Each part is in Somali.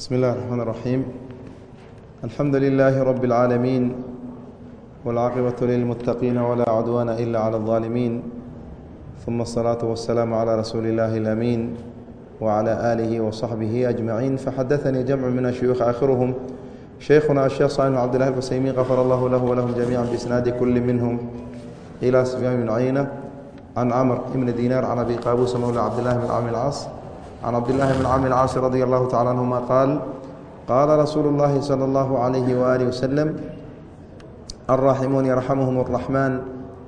بسم الله الرحمن الرحيم الحمد لله رب العالمين والعاقبة للمتقين ولا عدوان إلا على الظالمين ثم الصلاة والسلام على رسول الله الأمين وعلى آله وصحبه أجمعين فحدثني جمع من الشيوخ آخرهم شيخنا الشيخ صالح بن عبد الله الحسيمي غفر الله له ولهم جميعا بإسناد كل منهم إلى سفيان بن عيينة عن عمرو بن دينار عن أبي قابوس مولى عبد الله بن عامر العاص عن عبد الله بن عامر العاص رضي الله تعالى عنهما قال قال رسول الله صلى الله عليه وآله وسلم الراحمون يرحمهم الرحمن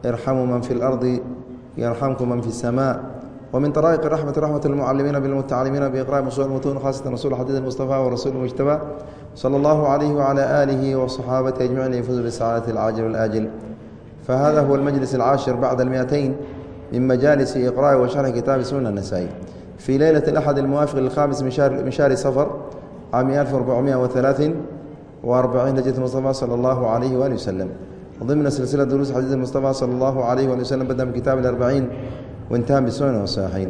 ارحموا من في الأرض يرحمكم من في السماء ومن طرائق الرحمة رحمة المعلمين بالمتعلمين بإقراء مصول المتون خاصة رسول حديث المصطفى ورسول المجتبى صلى الله عليه وعلى آله وصحابته أجمعين يفوز بالسعادة العاجل والآجل فهذا هو المجلس العاشر بعد المئتين من مجالس إقراء وشرح كتاب سنن النسائي في ليلة الأحد الموافق للخامس من شهر, من شهر صفر عام 1443 هجرة المصطفى صلى الله عليه وآله وسلم ضمن سلسلة دروس حديث المصطفى صلى الله عليه وآله وسلم بدأ من كتاب الأربعين وانتهى بالسنن والصحيحين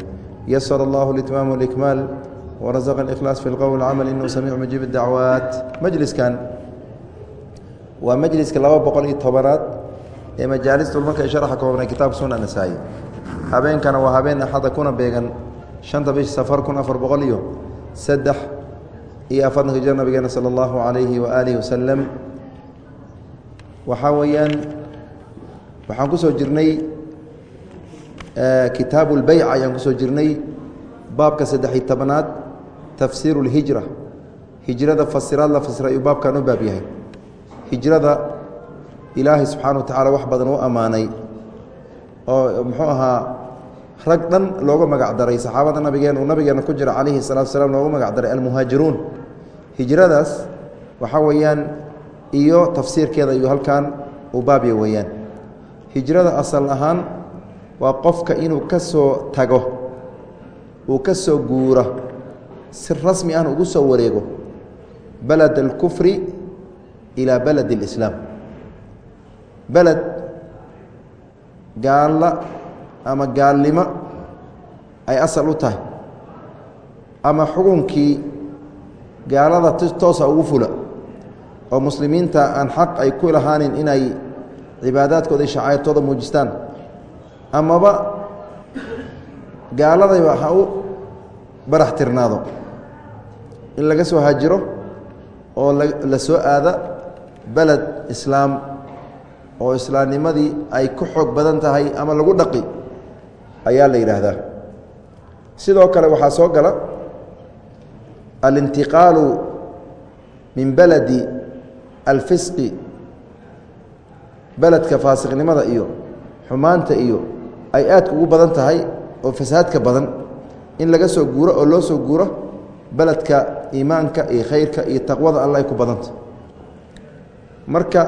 يسر الله الإتمام والإكمال ورزق الإخلاص في القول والعمل إنه سميع مجيب الدعوات مجلس كان ومجلس كلابا بقول التبرات ee majaalistu markay sharaxa koobnay kitaab sunan nasaa-i habeenkana waa habeen axada kuna beegan shanta bish safar kun afar boqol iyo saddex iyo afartanka jir nabigeena sala allahu calayhi wa aalihi wasalam waxaa weeyaan waxaan ku soo jirnay kitaabu lbeyc ayaan ku soo jirnay baabka saddex-iyo tobnaad tafsiiru lhijra hijrada fasiraad la fasira ayuu baabkan u baab yahay hijrada ilaahay subxaana wa tacaala wax badan u ammaanay oo muxuu ahaa rag dhan looga magac daray saxaabada nabigeen uu nabigeena ku jira calayhi salatu salaam loogu magac daray almuhaajiruun. Hijradaas waxaa weeyaan iyo tafsiirkeeda iyo halkan uu baabya weeyaan. Hijrada asal ahaan waa qofka inuu ka soo tago uu ka soo guuro si rasmi ahna ugu soo wareego balad alkufri ilaa balad اlislaam beled gaalla ama gaalnimo ay asal u tahay ama xukunkii gaalada toosa ugu fula oo muslimiinta aan xaq ay ku lahaanin inay cibaadaadkooda iyo shacairtooda muujistaan. Amaba gaaladayba ha u barax tirnaado. In laga soo hajiro oo la soo aada beled islaam oo islaamnimadii ay ku xoog badan tahay ama lagu dhaqi ayaa la yidhaahdaa. Sidoo kale waxaa soo gala alintiqaalu min beledi alfisqi beledka faasiqnimada iyo xumaanta iyo ay aadka ugu badan tahay oo fasaadka badan. In laga soo guuro oo loo soo guuro beledka iimaanka iyo khayrka iyo taqwada alla ay ku badanta. Marka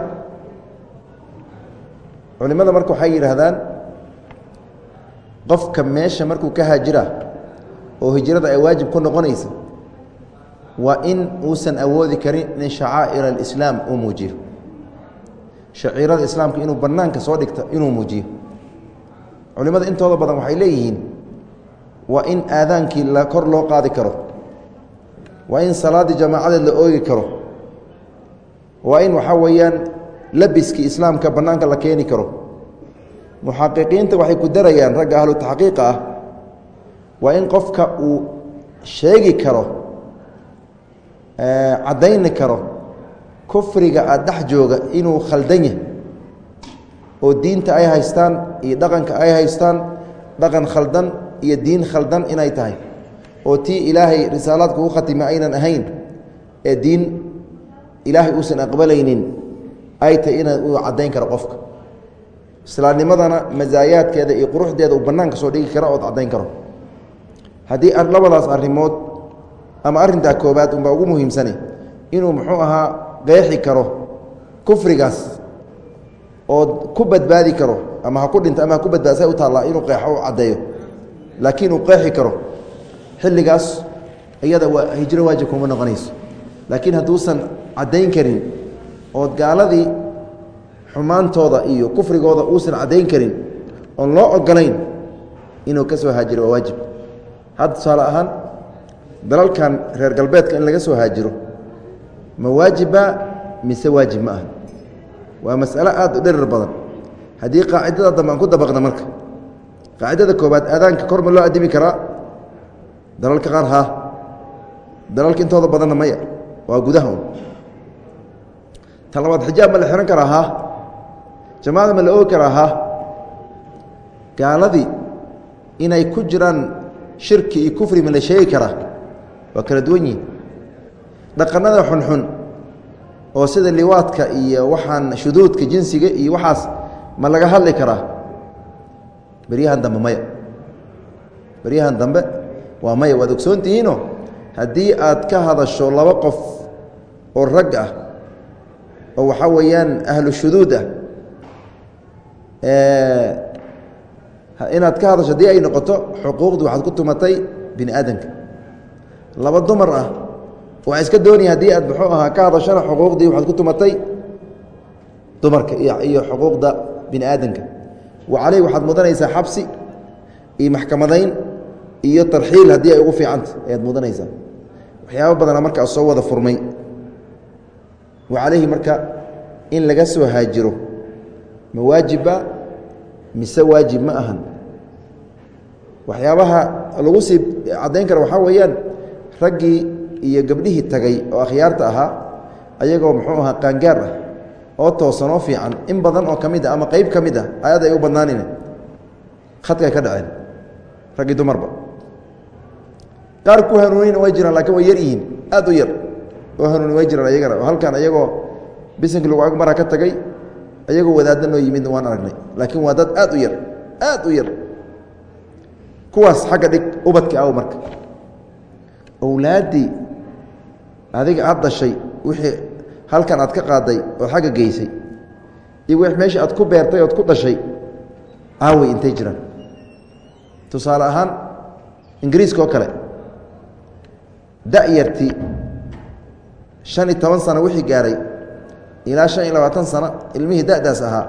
culimada marka waxay yidhaahdaan qofka meesha markuu ka haajira oo hijrada ay waajib ku noqonaysa waa in uusan awoodi karin in shacaa'ir alislaam uu muujiyo. Shaciirada islaamka inuu bannaanka soo dhigto inuu muujiyo. Culimada intooda badan waxay leeyihiin waa in aadaankii la kor loo qaadi karo. Waa in salaaddii jamaacadeed la oogi karo. Waa in waxaa weeyaan labiskii islaamka bannaanka la keeni karo muxaqiqiinta waxay ku darayaan ragga ahlu taxqiiqa ah waa in qofka uu sheegi karo caddayni karo kufriga aad dhex jooga inuu khaldan yahay oo diinta ay haystaan iyo dhaqanka ay haystaan dhaqan khaldan iyo diin khaldan inay tahay oo tii ilaahay risaalaadka u khatima aynan ahayn ee diin ilaahay uusan aqbalaynin ay tahay ina uu caddayn karo qofka islaamnimadana masaayaadkeeda iyo quruxdeeda uu bannaanka soo dhigi kara ood caddayn karo. Haddii labadaas arrimood ama arrintaa koobaad unbaa ugu muhiimsane inuu muxuu ahaa qeexi karo kufrigaas ood ku badbaadi karo ama ha ku dhinto ama ha ku badbaad say u taallaa inuu qeexo u caddeeyo. Laakiin uu qeexi karo xilligaas iyada waa hijro waajib kuma noqonayso. Laakiin hadduusan caddayn karin ood gaaladii xumaantooda iyo kufrigooda uusan caddayn karin oon loo ogolayn inuu ka soo haajiro waa waajib. Hadda tusaale ahaan dalalkan reer galbeedka in laga soo haajiro ma waajiba mise waajib ma aha? Waa mas'alo aad u dherir badan. Haddii qaacidada dambe aan ku dabaqna marka. Qaacidada koobaad aadaanka kor ma loo adimi karaa? Dalalka qaar haa. Dalalka intooda badanna maya. Waa gudaha un ta labaad xijaab ma la xihan karaa haa jamaacada ma la oogi karaa haa gaaladii inay ku jiraan shirki iyo kufri ma la sheegi karaa? Waa kala duwan yihiin dhaqanada xunxun oo sida liwaadka iyo waxaan shuduudka jinsiga iyo waxaas ma laga hadli karaa? Beryahan dambe maya. Beryahan dambe waa maya. Waad ogsoon tihiino haddii aad ka hadasho laba qof oo rag ah oo waxaa weeyaan ahlu shuduud ah inaad ka hadasho haddii ay noqoto xuquuqdii waxaad ku tumatay bini aadamka laba dumar ah waxaa iska doonaya haddii aad muxuu ahaa ka hadashona xuquuqdii waxaad ku tumatay dumarka iyo xuquuqda bini aadamka wa caleyh waxaad mudanaysaa xabsi iyo maxkamadayn iyo tarxiil haddii ay ugu fiicanta ayaad mudanaysaa. Waxyaaba badana markaa soo wada furmay. Wa marka in laga soo haajiro ma waajibba mise waajib ma ahan. Waxyaabaha lagu sii caddayn kara waxaa weeyaan raggii iyo gabdhihii tagay oo akhyaarta ahaa ayagoo muxuu ahaa qaangaar ah oo toosan oo fiican in badan oo ka mid a ama qeyb ka mid ah ayad ay u badnaanine. Khadkay ka dhaceen raggii dumarba. Qaar ku hanuunina way jiraan laakiin way yar yihiin aad u yar. Oo hanuuni way jiraan ayagana halkan ayagoo bisinki lagu agmara ka tagay ayagoo wadaadna noo yimid waan aragnay. Laakiin waa dad aad u yar aad u yar. Kuwaas xagga dhig ubadka aw marka. Owlaaddii adiga aad dhashay wixii halkan aad ka qaaday ood xagga geysay iyo w meeshii aad ku beertay ood ku dhashay aawey intay jiraan. Tusaale ahaan ingiriiska oo kale da-yartii shan iyo toban sano wixii gaaray ilaa shan iyo labaatan sano ilmihii da'daas ahaa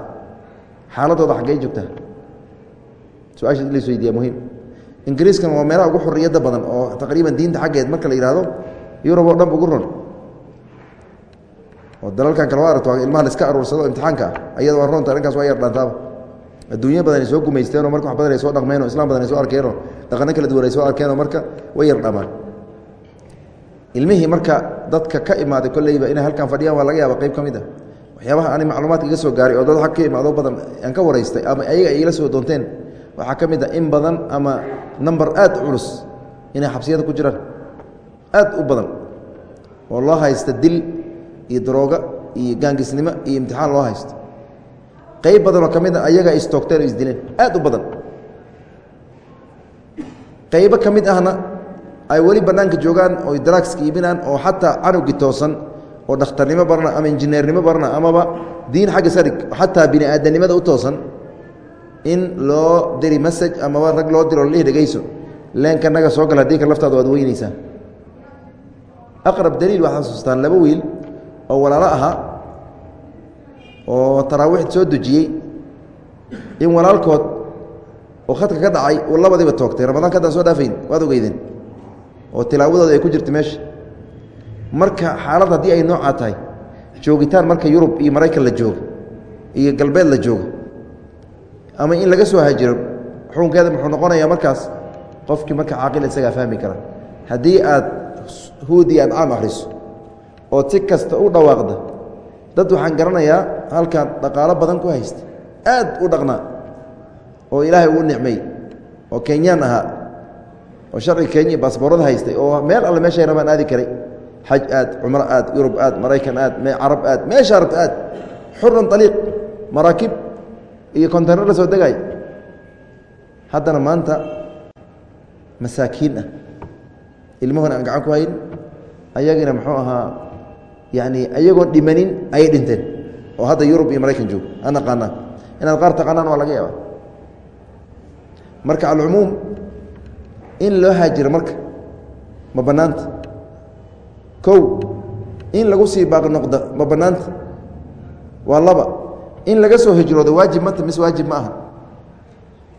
xaaladooda xaggey joogtaa. Su'aasha las weydiiya muhiim. Ingiriiskan waa meelaha ugu xuriyadda badan oo taqriiban diinta xaggeed marka la yidhaahdo yurub oo dhan ugu ron oo dalalkan kale waa aragto ilmaha la iska aruursado imtixaanka ayada waa ronta dhankaas waa yar dhaantaaba. Adduunya badan ay soo gumaysteenoo marka wax badan ay soo dhaqmeenoo islam badan ay soo arkeenoo dhaqano kala duwan ay soo arkeenoo marka way yar dhamaan ilmihii marka dadka ka imaaday kolleyba inay halkan fadhiyaan waa laga yaaba qayb ka mid ah. Waxyaabaha ani macluumaadka iga soo gaaray oo dad ag ka imaado badan aan ka waraystay ama ayaga ay ila soo doonteen waxaa ka mid ah in badan ama number aad culus inay xabsiyada ku jiraan. Aad u badan oo loo haysta dil iyo darooga iyo gaangisnimo iyo imtixaan loo haysto. Qayb badanoo ka mid a ayaga istoogteen oo isdileen aad u badan. Qaybo ka mid ahna ay weli bannaanka joogaan oy daragska iibinaan oo xataa canugii toosan oo dhakhtarnimo barna ama injineernimo barna amaba diin xagga sarig xataa bini aadanimada u toosan in loo diri masaj amaba rag loo diro lihi dhegeyso leenka naga soo gal haddii ka laftaada waad weyneysaa aqrab daliil waxaad xasuustaan laba wiil oo walaalo ahaa oo taraawiixd soo dejiyey in walaalkood oo khadka ka dhacay uu labadiiba toogtay. Ramadaanka haddaan soo dhaafayn waad ogeydeen oo tilaawadooda ay ku jirta meesha marka xaalad haddii ay noocaa tahay joogitaan marka yurub iyo maraykan la jooga iyo galbeed la jooga ama in laga soo hajiro xukunkeeda muxuu noqonayaa markaas qofkii marka caaqil isagaa fahmi kara. Haddii aad huudi ancaam akhriso ood si kasta u dhawaaqda dad waxaan garanayaa halkan dhaqaalo badan ku haysta aad u dhaqnaa oo ilaahay uu nicmay oo kenyaan ahaa oo sharciga kenya baasboorada haystay oo meel alle meeshay rabaan aadi karay. Xaj aad cumro aad yurub aad maraykan aad carab aad meeshaa rabta aad. Xuran aliiq maraakib iyo konteynar la soo degaay haddana maanta masaakiin ah. Ilmahoona aan gacan ku hayn. Ayagina muxuu ahaa yani ayagoon dhimanin ayay dhinteen. Oo hadda yurub iyo maraykan joog aan naqaanaa inaad qaar taqaanaan waa laga yaaba marka alcumuum in loo haajiro marka? Ma bannaanta? Kow in lagu sii baaqi noqda ma bannaanta? Waa laba. In laga soo hijroodo waajib mata mise waajib ma aha.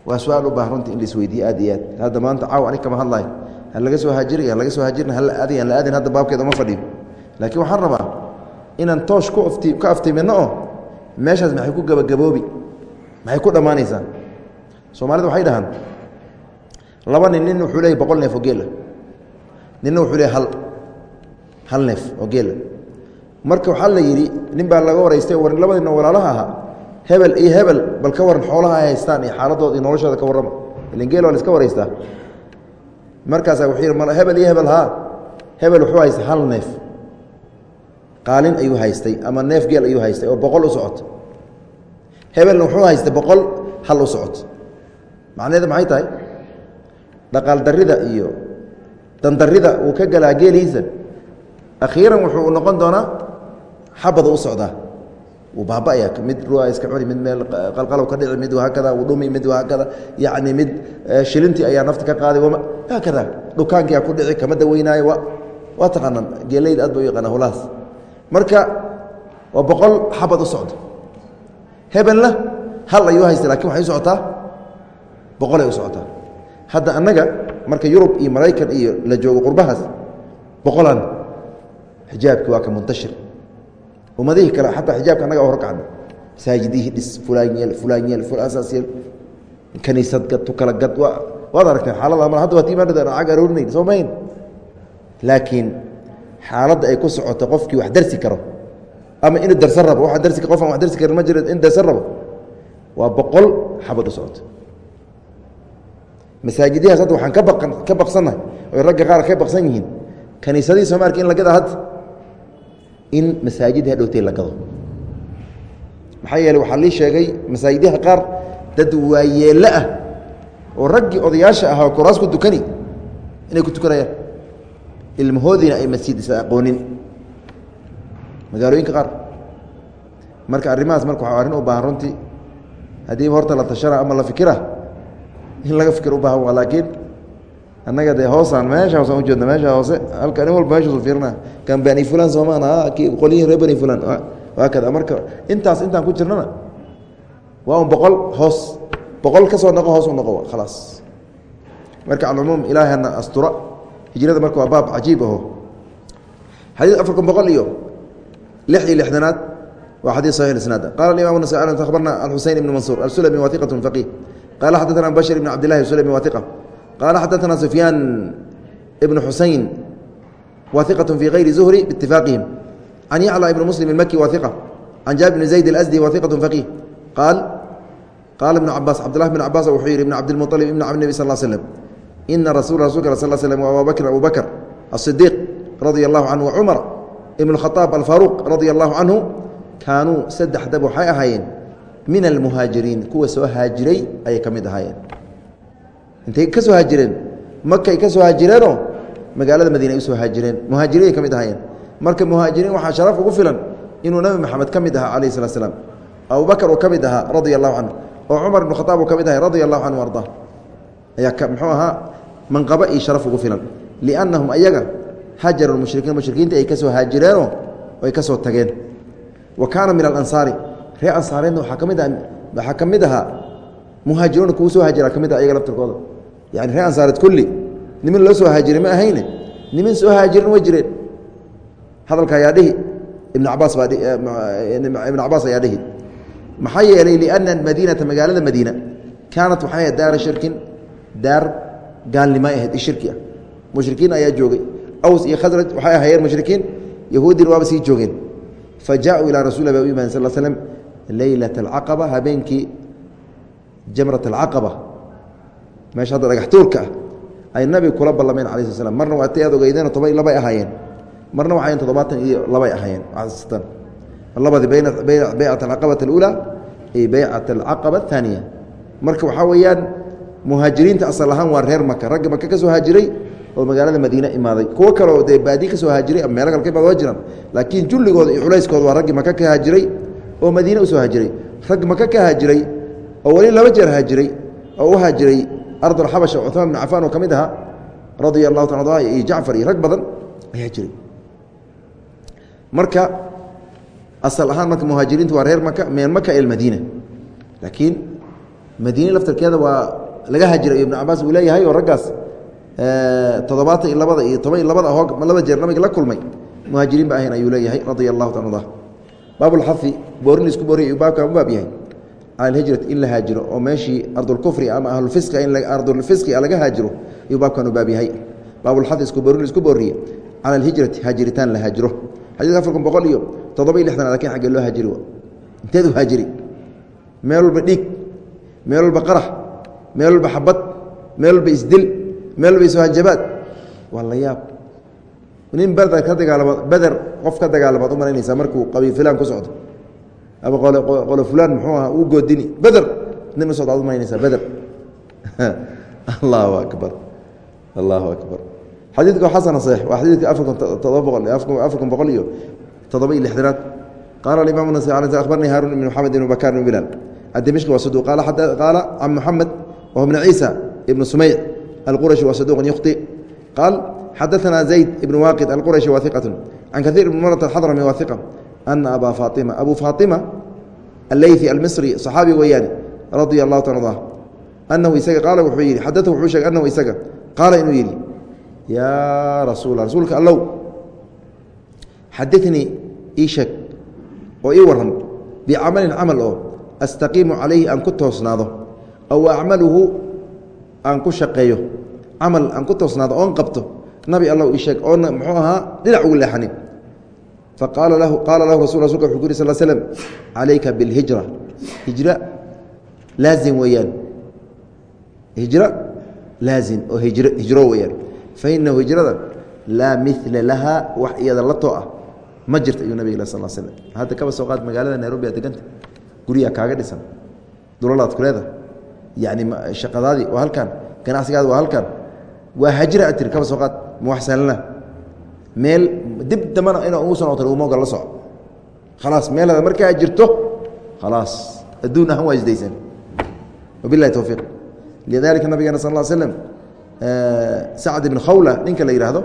Waa su'aal u baahan runtii in la isweydiiye aad iyo aad. Hadda maanta caaw anig kama hadlayo ha laga soo haajiri ha laga soo haajirna aadin aan la aadin hadda baabkeeda uma fadhiyo laakiin waxaan rabaa inaan toosh ku afti ka aftiminno oo meeshaas maxay ku gabagaboobi maxay ku dhammaanaysaa soomaalida waxay dhahaan laba nin nin wuxuu leeyahy boqol neef oo geela ninna wuxuu leeyahy hal hal neef oo geela marka waxaa la yidhi nin baa laga waraystay war labadii nin walaalaha ahaa hebel iyo hebel bal ka waran xoolaha ay haystaan iyo xaaladooda iyo noloshooda ka warrama. Ilan geel waa la iska waraystaa markaasaa wuxuu yidhi hebel iyo hebel haa. Hebel wuxuu haystay hal neef. Qaalin ayuu haystay ama neef geel ayuu haystay oo boqol u socoto hebelna wuxuu haystay boqol hal u socoto macnaheedu maxay tahay dhaqaal darrida iyo dandarrida uu ka galaa geeliisa akhiiran wuxuu noqon doonaa xabada u socdaa wuu baaba'aya mid ruaa iska cuni mid meel qalqalow ka dhici mid haakada wuu dhumi mid haakada yacni mid shilintii ayaa nafta ka qaaday wama haakada dhukaankiyaa ku dhici kama daweynaayo wa waa taqaanaan. Geelayda aad ba u yaqaana holahaas marka waa boqol xabad u socdo hebelna hal ayuu haystay laakiin waxay u socotaa boqolay u socotaa hadda annaga marka yurub iyo maraykan iyo la joogo qurbahaas boqolan xijaabki waa ka muntashir. Ummadihii kale xataa xijaabka annaga horkacna masaajidihii dhis fulaan yeel fulaan yeel fulaasaas yeel. Kaniisad gad tu kala gad wa waad aragteen xaalada mal hadda waad imaanada cag aroorinayn soo mayn. Laakiin xaaladda ay ku socoto qofkii wax darsi karo ama inuu darsan rabo waa darsi qof wax darsi karin ma jiro in darsan rabo waa boqol xabad u socoto masaajidyahaas hadda waxaan ka baqsannahay oy ragga qaar ka baqsan yihiin kaniisadihii sooma arki in la gada hadda in masaajidha dhowtay la gado. Maxaa yeele waxaa lii sheegay masaajidyaha qaar dad waayeello ah oo raggii odayaasha ah oo koraas ku dukani inay ku tukanayaan. Ilmahoodiina ay masjid aqoonin. Magaalooyinka qaar. Marka arrimahaas marka waa arrin u baahan runtii haddiiba horta la tashana ama la fikira in laga fikir u baahan waa laakiin annaga dee hoosaan meesha hoosaan ujeedna meesha hoose halka nin walba meeshaasu fiirina kan bani fulan soomaan kii qolyihin reer bani fulan waa kada marka intaas intaan ku jirnana waa un boqol hoos boqol ka soo noqo hoos u noqo khalaas marka alcumuum ilaahana astura hijrada marka waa baab cajiib aho. Xadiid afarkan boqol iyo lix iyo lixdanaad waa xadiid saxix isnaad. Qala imam nas akhbarna alxuseyn ibn mansuur alsulami wahiqat faqih qala xadaثna bashir ibn cabd lahi sulami wahiqa qala xadaثna sufyaan ibn xuseyn wahiqaة fi gayri zuhri biاtifaaqihim can yaclى ibn muslim اmaki wahiqa can jaabir bn zayd اlasdi wahiqaة faqih qaal qaala ibn cabaas cabdulahi bn cabaas wuxuu yihi ibn cabdilmuطalib ibn cabd nebi sal slm ina rasul rasulka sal slm abu bakr abu bakr الصidiiq radia اllahu canhu wcumar ibn اkhaaab alfaaruq radia allahu canhu kaanuu saddexdaba waxay ahaayeen min almuhaajiriin kuwa soo haajiray ayay ka mid ahaayeen intay ka soo haajireen makay ka soo haajireenoo magaalada madiina ay u soo haajireen muhaajiriinay ka mid ahaayeen marka muhaajiriin waxaa sharaf ugu filan inuu nebi maxamed ka mid ahaa calayh salat slam abubakar uu ka mid ahaa radia allahu canhu oo cumar ibn khaaab uu ka mid ahay radia allahu canhu arda ayaa muxuu ahaa manqabo iyo sharaf ugu filan liannahum ayaga hajaru mushrikiin mushrikiinta ay ka soo haajireenoo ay ka soo tageen wa kaana min alansaari ree ansaareedna waaa ka mid ah waxaa ka mid ahaa muhaajiruuna kuwa soo haajira ka mid ah ayaga laftirkooda. Yani ree ansaareed kulli nimin loo soo haajiray ma ahayne? Nimin soo haajirin way jireen. Hadalka ayaa dhihi ibn cabaas baa ibn cabaas ayaa dhihi. Maxaa yeelay liana madiinata magaalada madiina kaanat waxay ahayd daara shirkin daar gaalnimo ahayd i shirki ah. Mushrikiin ayaa joogay. Aws iyo khasraj waxay ahaayeen mushrikiin yahuudina waaba sii joogeen. Fa jaauu ilaa rasul ba u imaan sal slm leylat alcaqaba habeenkii jamrat alcaqaba meesha hadda dhagax tuurka ah ay nabiga kula ballameen ala sl slam marna waatay aad ogeydeen toban labay ahaayeen marna waxayn toddobaatan iyo labay ahaayeen labadii baycat alcaqabat اlأulى iyo baycat alcaqaba الثaaniya marka waxaa weeyaan muhaajiriinta asal ahaan waa reer maka ragga maka ka soo haajiray oo magaalada madiine imaaday kuwo kaleo dee baadi ka soo haajiray ama meelo kale ka imaad waa jiraan laakiin julligooda iyo culayskooda waa raggii maka ka haajiray oo madiine u soo haajiray. Rag maka ka haajiray oo weli laba jeer haajiray oo u haajiray ardulxabasha cuثmaan bin cafaan oo ka mid ahaa radia allahu taala iyo jacfar iyo rag badan ayaa jiray marka asal ahaan marka muhaajiriintu waa reer maka min maka ila madiina. Laakiin madiine laftarkeeda waa laga haajiray ibnu cabaas uu leeyahay oo raggaas toddobaatan iyo labada iyo toban iyo labada hoog laba jeer nabiga la kulmay. Muhaajiriin ba ahayn ayuu leeyahay radia allahu ta arda baabulxafi boorin la isku booriy baabka u yahay. Cala alhijrati in la haajiro oo meeshii ardulkufri ama ahlulfisqi in ardulfisqi laga haajiro ayuu baabkan u baab yahay. Baabulxafi isku boorin la isku booriye cala alhijrati haajiritaan la haajiro. Xadiidka afar boqol iyo toddoba iyo lixdan laakiin xaggee loo haajiri inteed haajiri. Meel walba dhiig meel walba qarax meel walba xabad meel walba isdil meel walba ishanjabaad waa la yaab nin beder ka dagaalama beder qof ka dagaalamaad u malaynaysaa markuu qabiil fulaan ku socdo. Ama qolo fulaan muxuu aha uu goodini. Beder nin u socda ad u malaynaysaa beder allahu akbar. Allahu akbar. Xadiidka xasana saxiix. Waa xadiidka afar kun todoba boqol afar kun boqol iyo toddoba iyo lixdanaad. Qaala alimaam nas akhbarnii haarun ibn maxamed ibn bakar ibn bilaal. Adimishqi waa saduq qaala can muxamed wahu bn ciisa ibn sumeyc alqurashi waa saduqun yukhti. Qaal xadaثna zayd ibn waaqid alqurashi waa iqatu can kaiir ibn mrat axadrami waa iqa ana abaa faaima abu faaima alleyثi almisri صaxaabi weeyaane radia اllahu ta arda anahu isaga qaala wuxuu yidhi xadau wuxuu sheegay anahu isaga qaala inuu yidhi yaa rasuula rasuulka allow xadinii ii sheeg oo ii waran bicamalin camal oo astaqiimu calayhi aan ku toosnaado aw acmaluhu aan ku shaqeeyo camal aan ku toosnaado oon qabto nabi allow ii sheeg oona muxuu ahaa dhinac ugu leexanin faqaala lahu rasul rasulka wuxuu ku yiri sal slm calayka biاlhijra hijra laazim weeyaan. Hijro laazim oo hijro hijro weeyaan. Fainahu hijrada laa mila laha wax iyada la too ah ma jirta ayuu nabig sal slm hadda kaba soo qaad magaalada nairobi aa deganta guryaa kaaga dhisan dulalaad ku leeda yani shaqadaadii waa halkan ganacsigaadi waa halkan waa hajira ad tiri kaba soo qaad ma wax sahlana meel dib dambana ina ugu soo noqto umoga la soco khalaas meelada markaa jirto khalaas. Adduun ahaan waa isdaysan. Wabilahi towfiiq lidalika nabigeena sal slm sacd ibn khawla ninka la yidhaahdo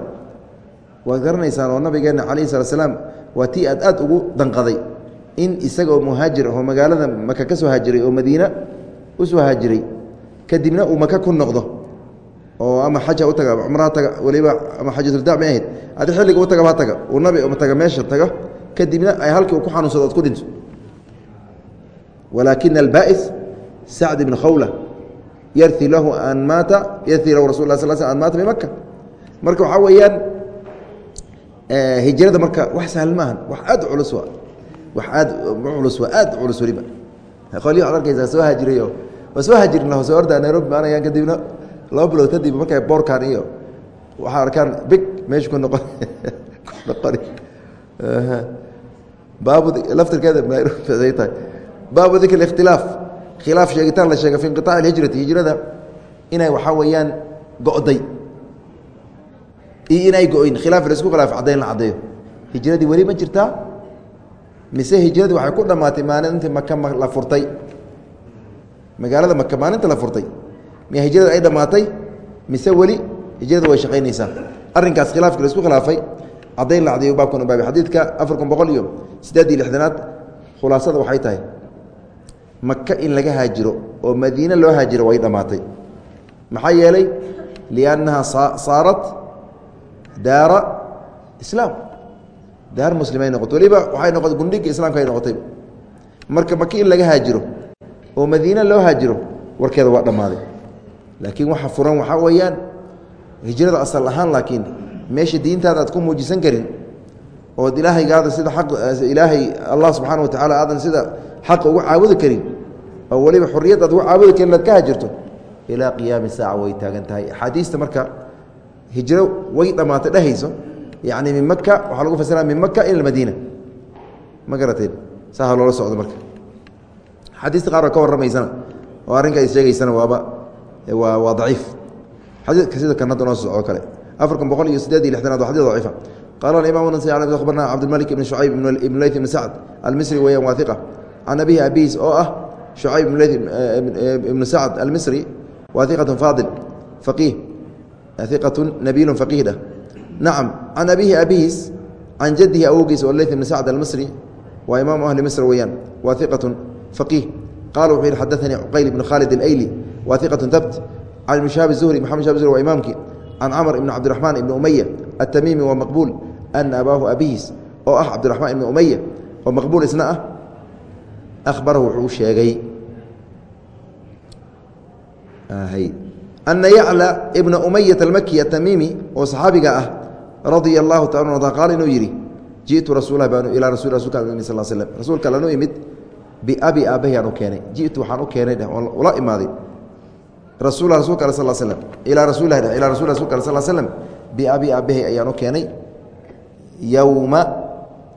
waad garanaysaan oo nabigeena calayhi salat slaam waa tii aad aad ugu danqaday in isagaoo muhaajir ahoo magaalada maka ka soo haajiray oo madiina u haajiray kadibna uu maka ku noqdo oo ama xaja u taga cumraha taga waliba ama xajatuldac may ahayd. Adi xilliga u tagaba taga uu nabi taga meesha taga kadibna ay halkii uu ku xanuunsado ood ku dhinto. Walaakina alba'is sacd ibn khawla yari lahu an maata yari lahu rasul sal sl an maata bimaka marka waxaa weeyaan hijrada marka wax sahlan maahan wax aad culus waa wax aad culus waa aad culus weliba qolyi waxad arkaysaa soo haajirayo waa soo haajirin laho soo ordaa nairobi maanayaan kadibna laba bilood kadib markay boorkaan iyo waxaa arkaan big meesha ku noqon ku noqoni baabu laftirkeeda tahay. Baabu dikr ikhtilaaf khilaaf sheegitaan la sheegay fi inqiطaac alhijrati hijrada inay waxaa weeyaan go'day. Iyo inay go-in khilaaf la isku khilaaf caddayn la caddeeyo. Hijradii weli ma jirtaa? Mise hijradii waxay ku dhammaatay maalintii maka la furtay? Magaalada maka maalinta la furtay miya hijrada ay dhammaatay? Mise weli hijrada way shaqaynaysaa? Arrinkaas khilaafki la isku khilaafay caddayn la caddeeyo baabkan u baabay xadiidka afar kun boqol iyo siddeed iyo lixdanaad khulaasada waxay tahay maka in laga haajiro oo madiine loo haajiro way dhammaatay. Maxaa yeelay? Liannaha saarat daara islaam. Daar muslimay noqoto waliba waxay noqotay gundhiga islaamka ay noqotay. Marka maka in laga haajiro oo madiine loo haajiro warkeeda waa dhammaaday laakiin waxa furan waxaa weeyaan. Hijrada asal ahaan laakiin meesha diintaada aad ku muujisan karin ood ilaahaygaada sida ilaahay allah subxaana wa tacala aadan sida xaqa ugu caabudi karin oo weliba xorriyad aad ugu caabudi karin aad ka haajirto ilaa qiyaami saaca way taagan tahay. Axaadiista marka hijro way dhammaatay dhehayso yacni min maka waxaa lagu fasira min maka ila madiina. Ma garateen? Saaha loola socdo marka. Xadiista qaar ka warramaysana oo arrinka sheegaysana waaba waa daciif. Sida kan hadda soo kale. Afarkan boqol iyo siddeed iyo lixdanaad waa xadis daciifa. Qaala alimam nasi akhbarna cabdilmalik ibn shucayb ibn leyth ibn sacd almisri weeyaan waa iqa can abihi oo ah shucayb ibn leyth ibnu sacd almisri waa iqatun faadil faqiih iqatu nabiilun faqiih dhah nacam can abihi abiis can jadihi awowgiis oo leyth ibn sacd almisri waa imaamu ahli misr weeyaan waa iqatun faqiih. Qala wuxuu yihi xadaanii cuqayl ibn khaalid waa iqatun tabt can ibn shahaab zuhri maxamed shahab zuhri waa imaamkii can camr ibn cabdiraxmaan ibni umaya atamiimi waa maqbuul ana abaahu abihiis oo ah cabdiraxmaan ibni umaya oo maqbuul isna ah ahbarahu wuxuu u sheegay. Ana yacla ibna umayat almaki atamiimi oo saxaabiga ah radia allahu taala arda qaal inuu yidhi ji'tu rasuula baan ilaa rasul rasulka imi sal slm rasuulka lanu imid biabi aabbahi aan u keenay. Ji'tu waxaan u keenay dheh oon ula imaaday rasuula rasulka ale sal slm ilaa rasuulilah dheh ilaa rasul rasulka ale sal slm biabi aabbahi ayaan u keenay yowma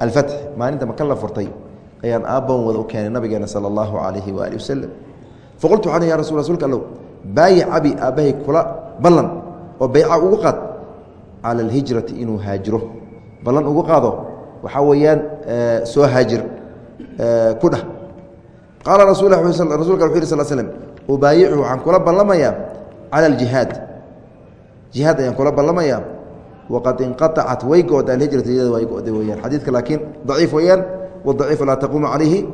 alfatx maalinta maka la furtay ayaan aabban wada u keenay nabigeena sala allahu calayhi waali wasalam faqultu waxaan ya rasul rasuulka allow baayic abi aabbahay kula ballan oo bayca ugu qaad cala alhijrati inuu haajiro ballan ugu qaado waxaa weeyaan soo haajir ku dhah. Qaala rasul rasulka wuxu yih sl slm ubaayicu waxaan kula ballamayaa cala aljihaad jihaad ayaan kula ballamayaa waqad inqaacat way go-da alhijratu way go-day xadiidka laakiin daciif weeyaan wadaciifu laa taquumu calayhi.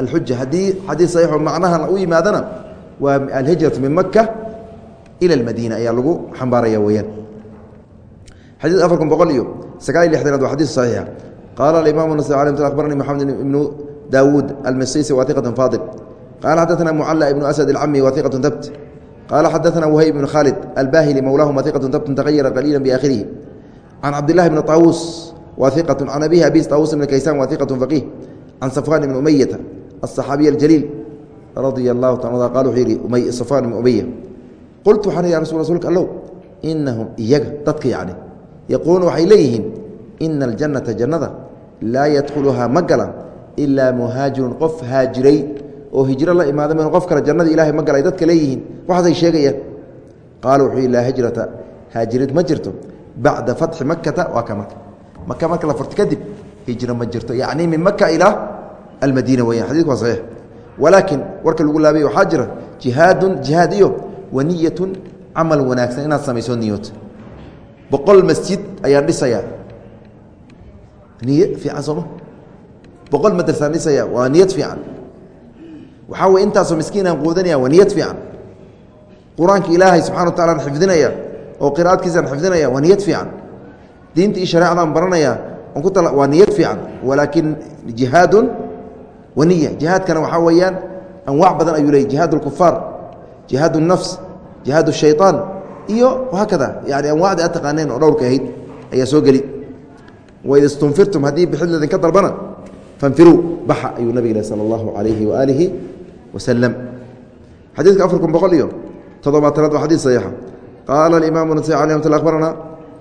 Alxuja haddii xadiid saxiixo macnahan u yimaadana waa alhijratu min maka ila almadiina ayaa lagu xambaaraya weyaan xadiid afar kun boqol iyo sagaal iyo lixdanaad waa xadiid saxiixa. Qaala alimaam nas abaranii maxamed ibnu daawuud almasisi wahiqatu faadil qaala xadaثna mucala ibnu asad alcami wahiqatu dabt qaala xadaثna wahayb ibnu khaalid albahili mowlaahum wahiqatu dabtun tagayara qaliila biaakhirihi can cabdillahi bni طaawuus wahiqatu can abihi abis طaawuus ibni kaysaan wahiqatu faqiih can safwaan ibni umayata aلصaxaabiy aljaliil radia allahu taala qal wuxuu yidhi safwaan ibni umaya qultu waxaan ya rasul rasulka allow inahum iyaga dadka yacni yaquuluuna waxay leeyihiin ina aljannata jannada laa yadkhuluhaa ma gala ilaa muhaajirun qof haajiray oo hijro la imaada min qof kale jannada ilahay ma galay dadka leeyihiin waxaasay sheegayaan. Qaala wuxuu laa hijrata haajirid ma jirto. Bacda fatxi makata waa ka marka maka marka la furto kadib hijro ma jirto. Yacni min maka ilaa almadiina weyan xadidku waa saxiix. Walaakin warka lagu laabay waxaa jira jihaadun jihaad iyo waniyatun camal wanaagsan. Inaad samayso niyood boqol masjid ayaan dhisayaa. Niy fiican sooma boqol madrasaan dhisaya waa niyad fiican waxaa weye intaasoo miskiinaan quudanaya waa niyad fiican qur-aanka ilaahay subxana wa tacala aan xifdinaya oo qira'adkiisaan xifdinaya waa niyad fiican diinta iyo shareecadaan baranaya on ku waa niyad fiican walaakin jihaadun waniya jihaadkana waxaa weeyaan anwaac badan ayuu leeyay jihaad اlkufaar jihaad الnafs jihaad الshayطaan iyo haakada yani anwaacdii aad taqaaneen oo dhowrka ahayd ayaa soo geli waid istunfirtum haddii bixid ladinka dalbana fanfiruu baxa ayuu nabig leh salى اllahu عalayhi waalihi waslm xadiidka afar kun boqol iyo toddobaatanaad waa xadii saxiixa. Qaala alimaam nasai alay amat abarana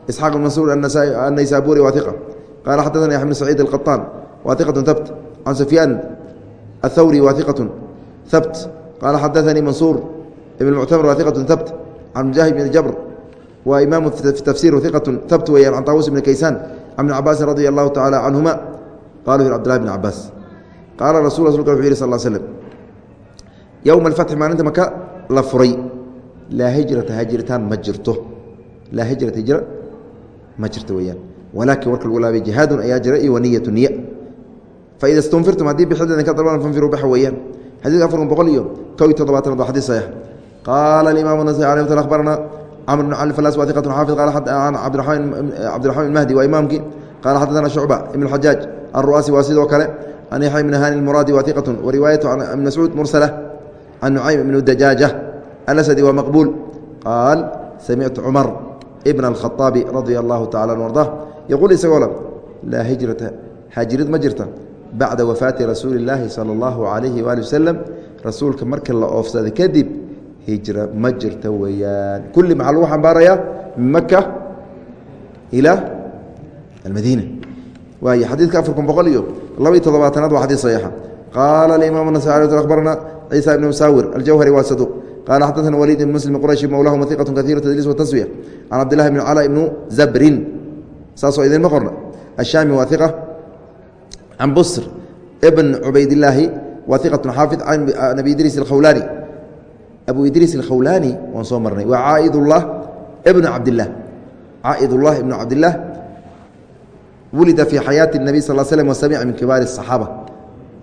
isxaaq mansuur annaysaburi waiqa qaala xadaana yaxm saciid alqaطaan waiqatu habt can sufyaan athawri waiqatu habt qaala xadaanii mansuur ibn muctamir waiqatu habt can mujaahid bn jabr wa imaamu tafsir iqatu habt weeyaan. Can taawus ibn kaysaan can bn cabaasin radi allahu tacaala canhuma qalu cabd lahi bn cabaas qaala rasu rasulka wuxu yihi sal slam yowma alfatxi maalinta maka la furay laa hijrata hajiritaan ma jirto laa hijrata hijra ma jirto weyaan walaakin warka lagu laabay jihaadun ayaa jira iyo waniyatu niya faida stunfirtum haddii bixidn ka dalbana fanfiruu baxa weeyaan xadiidka afar kun boqol iyo kow iyo toddobaatanaad waa xadiis saxiix qaala alimaamu nasai alay mat akhbarana camr bn cali falas waa iqatun xaafid qaala an cabdiraxmaan ilmahdi waa imaamkii qaala xadadana shucba ibn xajaaj alru'aasi waa sidoo kale can yaxya bn hani muraadi waa iqatun wariwaayatu can ibn mascuud mursala can nucaym ibn dajaaja alasadi waa maqbuul qaal samictu cumar bn alkhaaabi radia allahu tacala an arda yaquul isagoo le laa hijrata haajirid ma jirta bacda wafaati rasuuli اllaahi sala allahu calayhi waali wasalam rasuulka marka la oofsaday kadib hijra ma jirta weeyaan kulli maxaa lagu xambaarayaa min maka ilaa almadiina waay xadiidka afar kun boqol iyo labaiy toddobaatanaad waa xadiis saxiixa qaala alimaam nasai akhbarana ciisa ibn musaawir aljawhari waa saduuq qaala xadana waliid ibn muslim qurayshi mowlahuma iqatu kaiira tadliis wataswiya can cabdillahi bni cala ibnu zabrin saasoo idinma qorna ashaami waa iqa can busr bn cubaydillaahi waa iqatun xaafid can abi idriis alkhawlaani abu idriis alkhawlaani waan soo marnay waa caaidullah ibnu cabdilah caaidullah ibnu cabdilah wulida fii xayaati اnabiy sal slm wasamica min kibaari الصaxaaba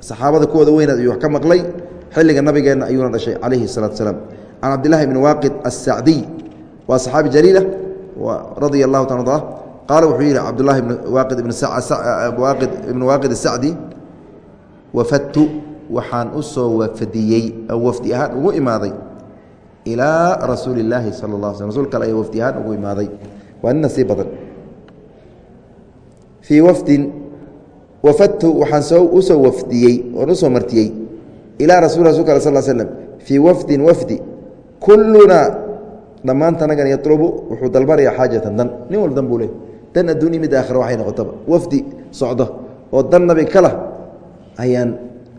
saxaabada kuwooda weynaad ayuu wax ka maqlay xilliga nabigeenna ayuuna dhashay calayhi الsalatu salaam can cabdillahi bni waaqid asacdiy waa saxaabi jaliila radia allahu ta arda qaala wuxuu yidhi cabdullahi ibn waaqid ibnwaaqid ibnu waaqid asacdi wafadtu waxaan u soo wafdiyey oo wafdi ahaan ugu imaaday ilaa rasuuli illaahi sala اla sl rasulka ale ayaa wafdi ahaan ugu imaaday waa nina sii badan fii wafdin wafadtu waxaan soo u soo wafdiyey oon u soo martiyey ilaa rasul rasulka al sal slm fii wafdin wafdi. Kullunaa dhammaantanagan yatlubu wuxuu dalbanaya xaajatan dan. Nin wal dan buu le dan adduunya mid aakhira waxay noqotaba. Wafdi socdo oo dan nabi kala ayaan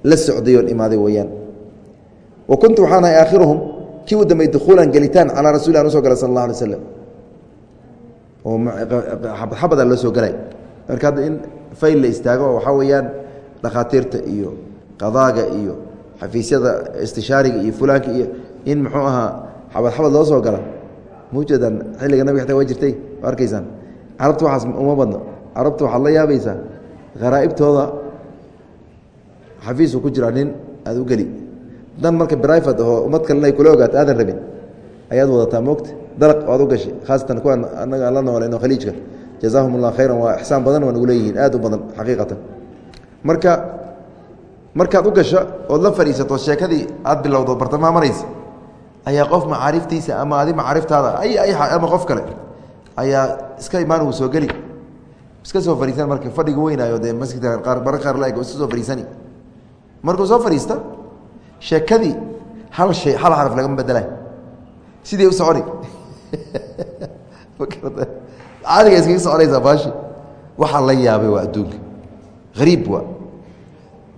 la socday imaaday weeyaan. Wa kuntu waxaan ahay aakhiruhum kii u dambey dukhuulan gelitaan calaa rasulillah an u soo gala sal allah alay slam oo xabadxabadaa loo soo galay. Marka in fayl la istaago oo waxaa weeyaan dhakhaatiirta iyo qadaaga iyo xafiisyada istishaariga iyo fulaanka iyo in muxuu ahaa xabad xabad loo soo gala. Maujeedaan xilliga nabiga xataa waa jirtay waa arkaysaan? Carabta waxaas uma badno. Carabta waxaad la yaabaysaa kharaa'ibtooda xafiisu ku jiraa nin aada u geli. Dan marka brifat oo ummad kalena ay kula ogaato aadan rabin ayaad wadataa moogta dalaq oad u gashay khaasatan kuwaan annaga la noolayno khaliijka jazaahum allah khayran. Waa ixsaan badan waa nagu leeyihiin aad u badan xaqiiqatan. Marka markaad u gasho ood la fadhiisato sheekadii aad bilowdo bartamaha maraysa ayaa qof macaariftiisa ama adi macaariftaada ama qof kale ayaa iska imaan uu soo geli. Iska soo fadhiisan marka fadhigu weynaayo dee masjidka qaar bara qaar la-eg iska soo fadhiisani. Markuu soo fadhiista sheekadii hal shay hal xaraf lagama bedela sidii u soconi caadiga iskaga soconaysaa baashi. Waxaa la yaabay waa adduunka. Hariib waa.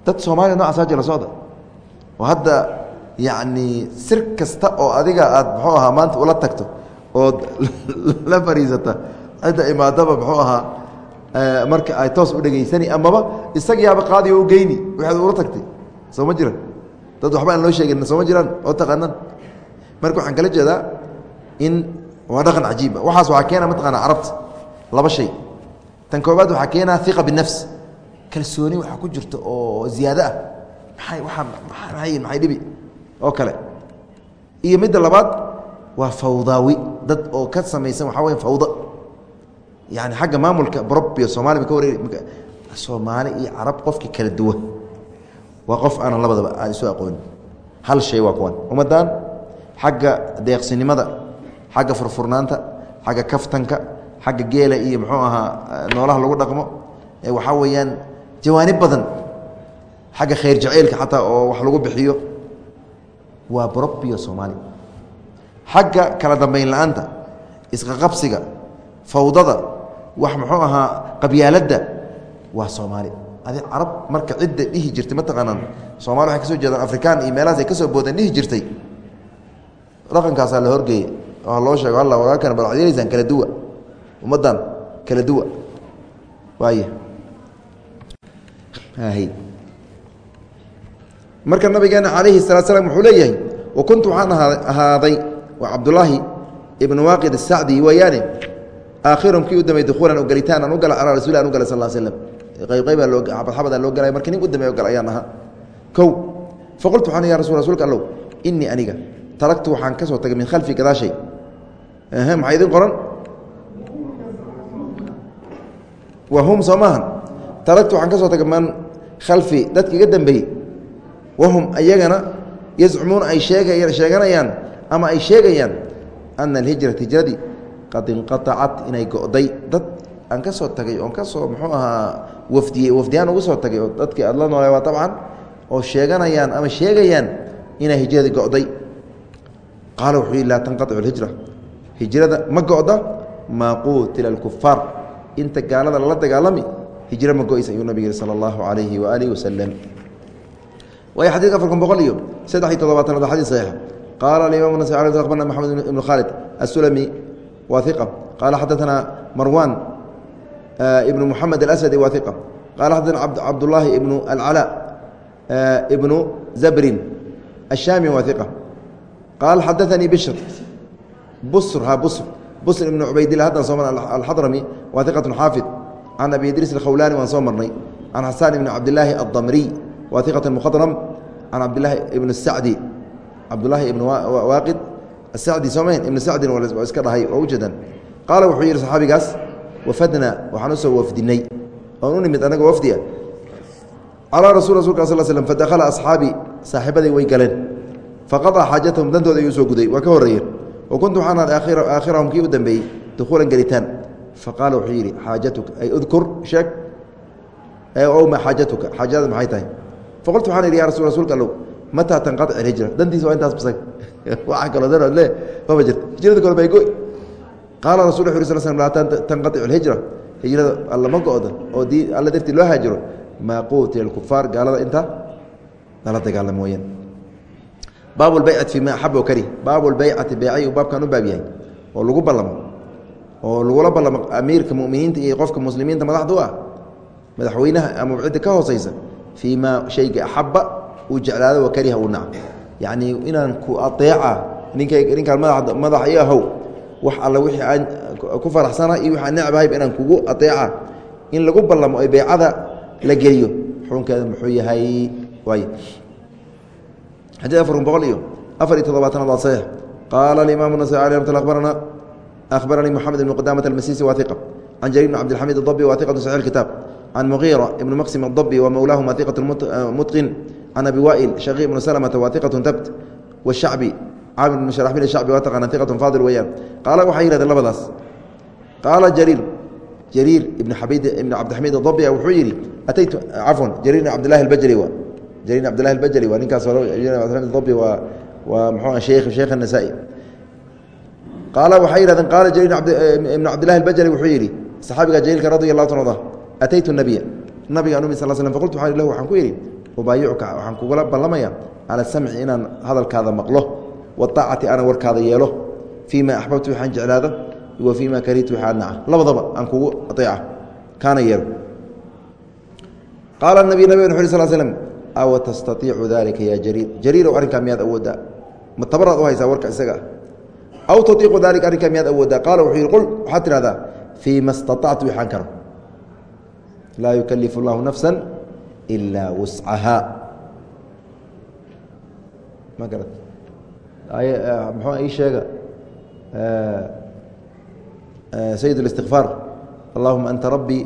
Dad soomaaliya noocaas jira socda. Oo hadda yacni sir kasta oo adiga aad muxuu ahaa maanta ula tagto ood la fadhiisata cidda imaadaba muxuu ahaa marka ay toos u dhegaysani amaba isagayaaba qaadi oo u geyni waxaad ula tagtay. Soo ma jiran. Dad waxba aan loo sheegin soo ma jiraan oo taqaanaan. Marka waxaan kala jeedaa in waa dhaqan cajiiba waxaas waxaa keena mataqaana carabta laba shay. Tan koobaad waxaa keena iqa binafs. Kalsooni waxaa ku jirta oo ziyaado ah. Maay waaa maay maxay dhibi? Oo kale. Iyo midda labaad waa fawdaawi. Dad oo ka samaysan waxaa weya fawda. Yani xagga maamulka brobio soomaliya ka wareeg soomaali iyo carab qofkii kala duwa waa qof aanan labadaba aan isu aqoonin hal shay waa kuwan. Ummaddan xagga deeqsinimada xagga furfurnaanta xagga kaftanka xagga geela iyo muxuu ahaa noolaha lagu dhaqmo. Waxaa weeyaan jawaanib badan xagga khayr jaceylka xataa oo wax lagu bixiyo. Waa brobio soomaali. Xagga kala dambeyn la'aanta isqaqabsiga fawdada wax muxuu ahaa qabyaaladda waa soomaali. Adi carab marka cidda dhihi jirtay mataqaanaan soomali waxay ka jeedaan afrikaan iyo meelahaas ay ka boodeen dhihi jirtay. Dhaqankaasaa la horgeeyey oo loo sheego alla walaalkan bal waxad yeelaysaan kala duwa. Ummaddan kala duwa. Waaya marka nabigeena calayhi slam wuxuu leeyahay wa kuntu waxaan ahaaday waa cabdulaahi ibnu waaqid asacdi weeyaane aakhirum kii u damey dukuulan oo gelitaan aan u gala calaa rasul an u gala sal slm qaybqaybaa loo xabadxabadaa loo galay markii nin u damey o maxaa idin qoran? Wa hum soo maahan. Taragtu waxaan ka soo tagay man khalfi dadka iga dambeeyey wahum ayagana yazcumuuna ay sheegaya sheeganayaan ama ay sheegayaan ana alhijrata hijradii qad inqaacat inay go'day. Dad aan ka soo tagay oon ka soo muxuu ahaa wafdiyey wafdiyaan ugu soo tagay oo dadkii aad la noolay waa tabcan oo sheeganayaan ama sheegayaan inay hijradii go'day. Qaala wuxuu yihi laa tanqaicu alhijra hijrada ma goda? Maa quutila kufaar inta gaalada lala dagaalami hijro ma goysa ayuu nabig sal allahu alayhi waaalihi wasalam waay xadiidka afar kun boqol iyo saddex iyo toddobaatanaad xadii saxiixa qaala alimaam nas bna maxamed ibnu khaalid asulami wa iqa qaala xadaanaa marwan ibnu muxamed alasadi wa iqa qaala xadaana cabdulaahi ibnu alcala eh, ibnu zabrin. Ashaami wa iqa qaala xadaanii bsr ha bsr bsr ibn cubaydillah haddaan soo marnay alxadrami waa ثiqaة xaafid can abi idriis الkhawlani waan soo marnay can xasan ibn cabdilaahi الdmriy waa ثiqaة mkhadrm can cabdilaahi ibn الsacdi cabdulaahi ibn waaqid الsacdi soomayn ibn sacdin waa iska dhahay waa ujeedan qaala wuxuu yidhi saxaabigaas wafadna waxaan usoo wafdinay oon u nimid anagoo wafdiga calaa rasul rasulka sal slm fadakhala asxaabii saaxiibaday way galeen faqaطca xaajatahum dantooda ayuu soo guday waa ka horreeyeen wa kuntu waxaan aakhirahum kii u dambeeyey dukhuulan gelitaan. Faqaala wuxuu yidhi xaajatuka ay udkur sheeg ma xaajatuka xaajada maxay tahay? Faqultu waxaan idhi ya rasul rasuulka allow mataa tanqaطc alhijra dantiisa waa intaas basag waxa kaloo danood le maba jirta hijrada kole bay goy. Qaala rasul wu sl sl laa tanqaطicu alhijra hijrada allama go-da oo alla dartii loo haajiro maa quutila alkufaar gaalada inta lala dagaala mooyaan baab lbaycati fi ma axaba kari baab lbaycati beecay uu baabkan u baab yahay oo lagu ballamo oo lagula ballamo amiirka muminiinta iyo qofka muslimiinta madaxda ah madaxweynaha ama cidda ka hooseysa fii maa shayga axaba uu jeclaado wa uu naca yacnii inaan ku aeeca ninka ninkaan mada madax i ahow wax alla wixii aan ku faraxsana iyo wixi aan necbahayb inaan kugu aeeca in lagu ballamo ee beecada la geliyo. Xukunkeeda muxuu yahay waay xadيث aفر بqل iyo aفar iyo todobaatanaad waa صحيح qاala الimaم النسائي عليه رحمة الله أخبرنا أخبرني محمد بن قدامة المسيسي واثقة عن جرير بن عبد الحميد الضبي واثقة صحيح الكتاب عن مغيرة بن مقسم الضبي ومولاه واثقة متقن عن أبي وائل شقيق بن سلمة واثقة تبت والشعبي عامر بن شرحبيل الشعبي واثقة ثقة فاضل ويان قال waxaa yihahde labadaas qaala جرير جرير بن حبيد بن عبد الحميد الضبي wuxuu yihi أتيت عفوا جرير بن عبد الله البجلي jrيr cبدلله الbjلي waa ninkaas ضبي waa waa mxu شhekh sheekh النسائي qaala waxay yihahdeen qaala jrيr بن cabdالlahi الbjلي wuxuu yidhi صaxaabiga jliilka radي الlah ta arضa ataytu النabiya nabiga anu sal sلم faqultu wa lah waxaan ku yidhi ubaayicuka waxaan kugula ballamaya calى الsamci inaan hadalkaada maqlo والطaacati ana warkaada yeelo fii ma axbabtu waxaan jeclaado wa fii ma karihtu waxaan naca labadaba aan kugu aeeca kaana yeelo qaala النabiy nabig uu sl slم aw tastaiicu dalika ya jariir. Jariirow arrinkaa miyaad awoodaa? Ma tabaraad u haysaa warka isagaa aw taiiqu dalika arrinkaa miyaad awoodaa? Qaala wuxuu yihi qul waxaad tidhahdaa fii ma staactu waxaan karo. Laa yukalifu اllahu nafsa ilaa wuscaha ma garat eh, muxua ii sheega? Eh, eh, Sayid اlistikfaar allahuma anta rabbii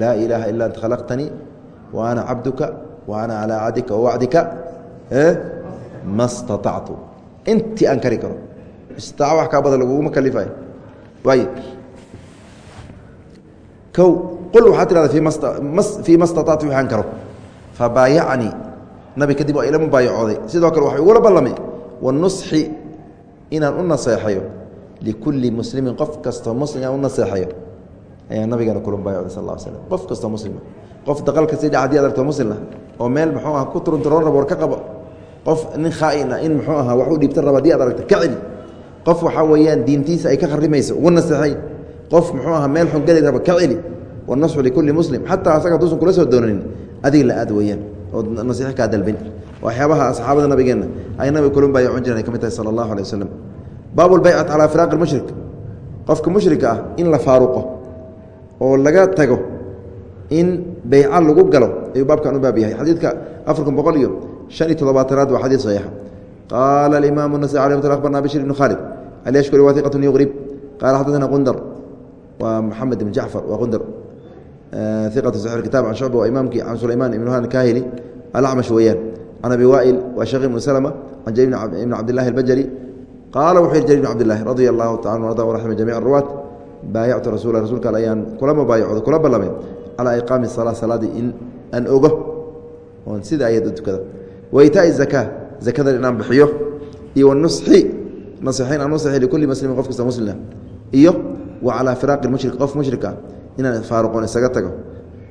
laa ilaaha ila anta khalaqtanii wa ana cabduka waana calaa cadika wa wacdika ma staactu intii aan kari karo. Istaac wax kaa badan laguguma kalifayo waay o qul waxaa tidhahda fii ma staطactu wixi aan karo fabaayacnii nabi kadib waa ila mubaayacooday sidoo kale waxay ugula ballamay wanusxi inaan u naseexayo. Likulli muslimin qof kastoo muslim inaan u naseexayo. Ayaan nabigana kula mubaayacooday sal اl slam qof kastoo muslima ah. qof daqalka sidhacdii adarto muslimna ah oo meel muxuu aha ku turunturoon rabo war ka qabo. Qof nin khaaina in muxuu ahaa wax u dhiibtan raba haddii ad aragta ka celi. Qof waxaa weeyaan diintiisa ay ka kharimayso ugu naseexay qof muxuu aha meel xun geli raba ka celi. Wanasxu likulli muslim. Xataa asaga haduusan kula soo doonanin adig la aad weeyaan oo nasiixo kaa dalbin. Waxyaabaha asxaabada nabigeenna ay nabiga kulun baayacon jireen ay ka mid tahay sala allahu alay wasalam baabu lbaycat calaa firaaqi lmushrik qofka mushrika ah in la faaruqo oo laga tago in beyca lagu galo ayuu baabkan u baab yahay xadiidka afarkun boqol iyo شhan iyo todobaatanaad waa xadiid صaxiixa qaala اimaamu النasي ع abarna bشhr بn khaalid alyashkuri waثiqaة yugrib qaala xadثna qundar waa maxamed ibn jacfar waa qundar iqaة صaxix kitab can shucba waa imaamkii can sulayman ibn han kahili alacmash weeyaan can abi waa'il waa shaqi ibn slma can jarir ibn cabdillahi اlbajri qaala wuxuu yihi jarir bn cabdillahi radia allahu taala arda wraxima jamic الruwaat baayactu rasul rasuulka al ayaan kulama baayacooda kula ballamay calى iqaami الsalaa salaadii in aan ogo oon sida ayad u tukada waitaaءi الzakaa zakadan inaan bixiyo iyo wanusxi naseexayn aan naseexi likulli muslimin qof kasta muslima iyo wa calaa firaaqi mushrik qof mushrik ah inaan faaruqoon isaga tago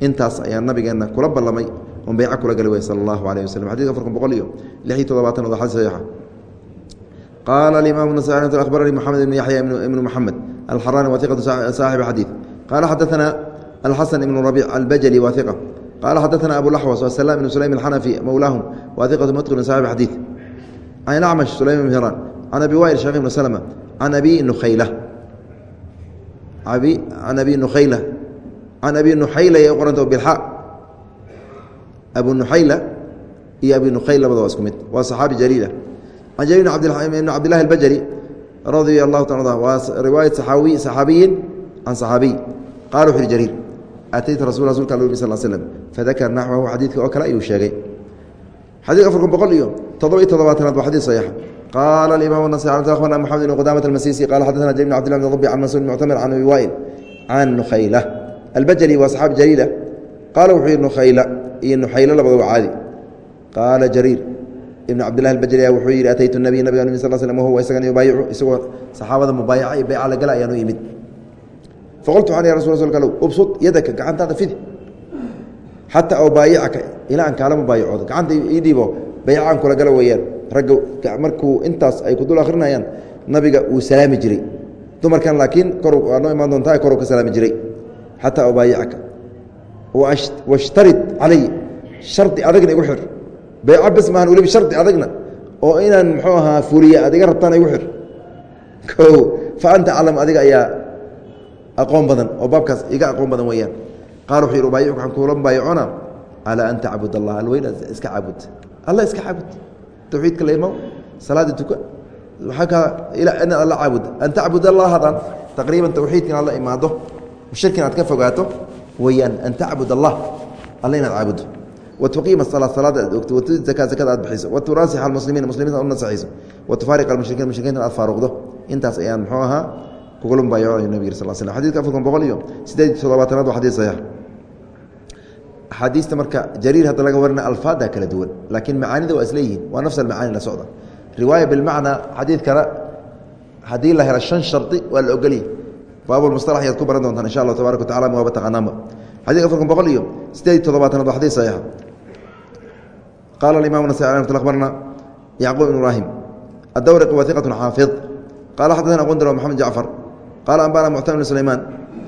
intaas ayaa nabigeenna kula ballamay oon beyca kula gali way sala allahu alayh waslm xadidka afarkun boqol iyo lix iyo todobaatan waa xadis saxiixa qaala alimaamu nasai akhbaranii moxamed ibn yaxya ibnu moxamed alxarani wahiqatu saaxibi xadiid qaala xadaثana الxسن بن ربيع الbjلي واثقة قال xdثna أبو الأحوص وسلام بن سليم الحنفي مولاهم واثقة متقن صاحب حديث عن الأعمش سليم بن هران عن أبي وائل شقيق بن سلمة عن أبي نخيلة عن أبي نخيلة عن أبي نحيلة qrnta بالحاء أبو نحيلة iyo أبي نخيل labada waa isku mid waa صحاaبي جليلة عن جرير بن عبد الله البجلي radia allahu ta waa riwaayat saaawi saxaabiyin can saxaabiy qala wuxu uhi jariir ataytu rasul rasulka al sal slm fadakara naxwahu xadiidka oo kale ayuu sheegay xadii afar kun boqol iyo toddoba iyo toddobaatanaad waa xadii saxiixa qaala aimam nas abarna maxamed ibn qudaamat almasisi qala xadana jr bn abdillah bn abi can mansur bn muctamir can abi wail can nukhayla albajali waa saxaabi jaliila qaala wuxuu yihi nukhayla iyo nuxaylo labada waa caadi qaala jariir ibn cabdillahi albajali wuxuu yihi ataytu nabiy nabiga nbi sal slm wahuwa isagan yubaayicu isagoo saxaabada mubaayaca iyo bayca la gala ayaanu yimid faqultu waxaan ya rasul rasulka alw ubsud yadaka gacantaada fidi xataa ubaayicaka ilaa aan kaala mubaayacoodo gacanta ii dhiibo baycaan kula gala weeyaan ragga markuu intaas ay ku dul akhrinayaan nabiga wuu salaami jiray dumarkan laakiin kor waa noo imaan doontaa koruu ka salaami jiray xataa ubaayicaka washtarid calay shardi adagna igu xir bayco bes maahan weliba shardi adagna oo inaan muxuu ahaa fuliya adiga rabtaan igu xir o fa anta aclam adiga aqoon badan oo baabkaas iga aqoon badan weeyaan. Qaal wuxuu yidhi ubaayic waxaan kuula mubaayacona calaa an tacbud allah alweyna iska caabud alla iska caabud tawxiidka la imaw salaada tuka waxaa kaa inaad alla caabud an tacbud allah hadan. Taqriiban tawxiidka inaad imaado shirki inaad ka fogaato weeyaan an tacbud allah alla inaad caabudo watuqiima salaa salaada aad ogto watudi zakaa zakada aad bixiso. Waturaasix almuslimiin muslimiinta u nasaxiiso watufaariq mushrikiinta aad faaruqdo. Intaas ayaan muxuu ahaa kugula mubaayaco nabig sal slam xadidka afarkun boqol iyo sideed toddobaatanaad waa xadis saxiix. Axaadiista marka jariir hadda laga warina alfaada kala duwan laakiin macaanida waa isleeyihiin waa nafs almacaani la socda. Riwaaya bilmacnaa xadiid kale haddii la helo shan shardi waa la ogolyahy baabulmusalax ayaad ku baran doontaan insha allah tabarak watacala ma waaba taqaanaanba xadidka afarkun boqol iyo sideed toddobaatanaad waa xadis saxiixa. Qaala alimam nasai amat abarna yacquub ibn ibraahim addawriqi wa iqatu xaafid. Qala xadana qundar maxamed jacfar qala ambana muctam bn sulaymaan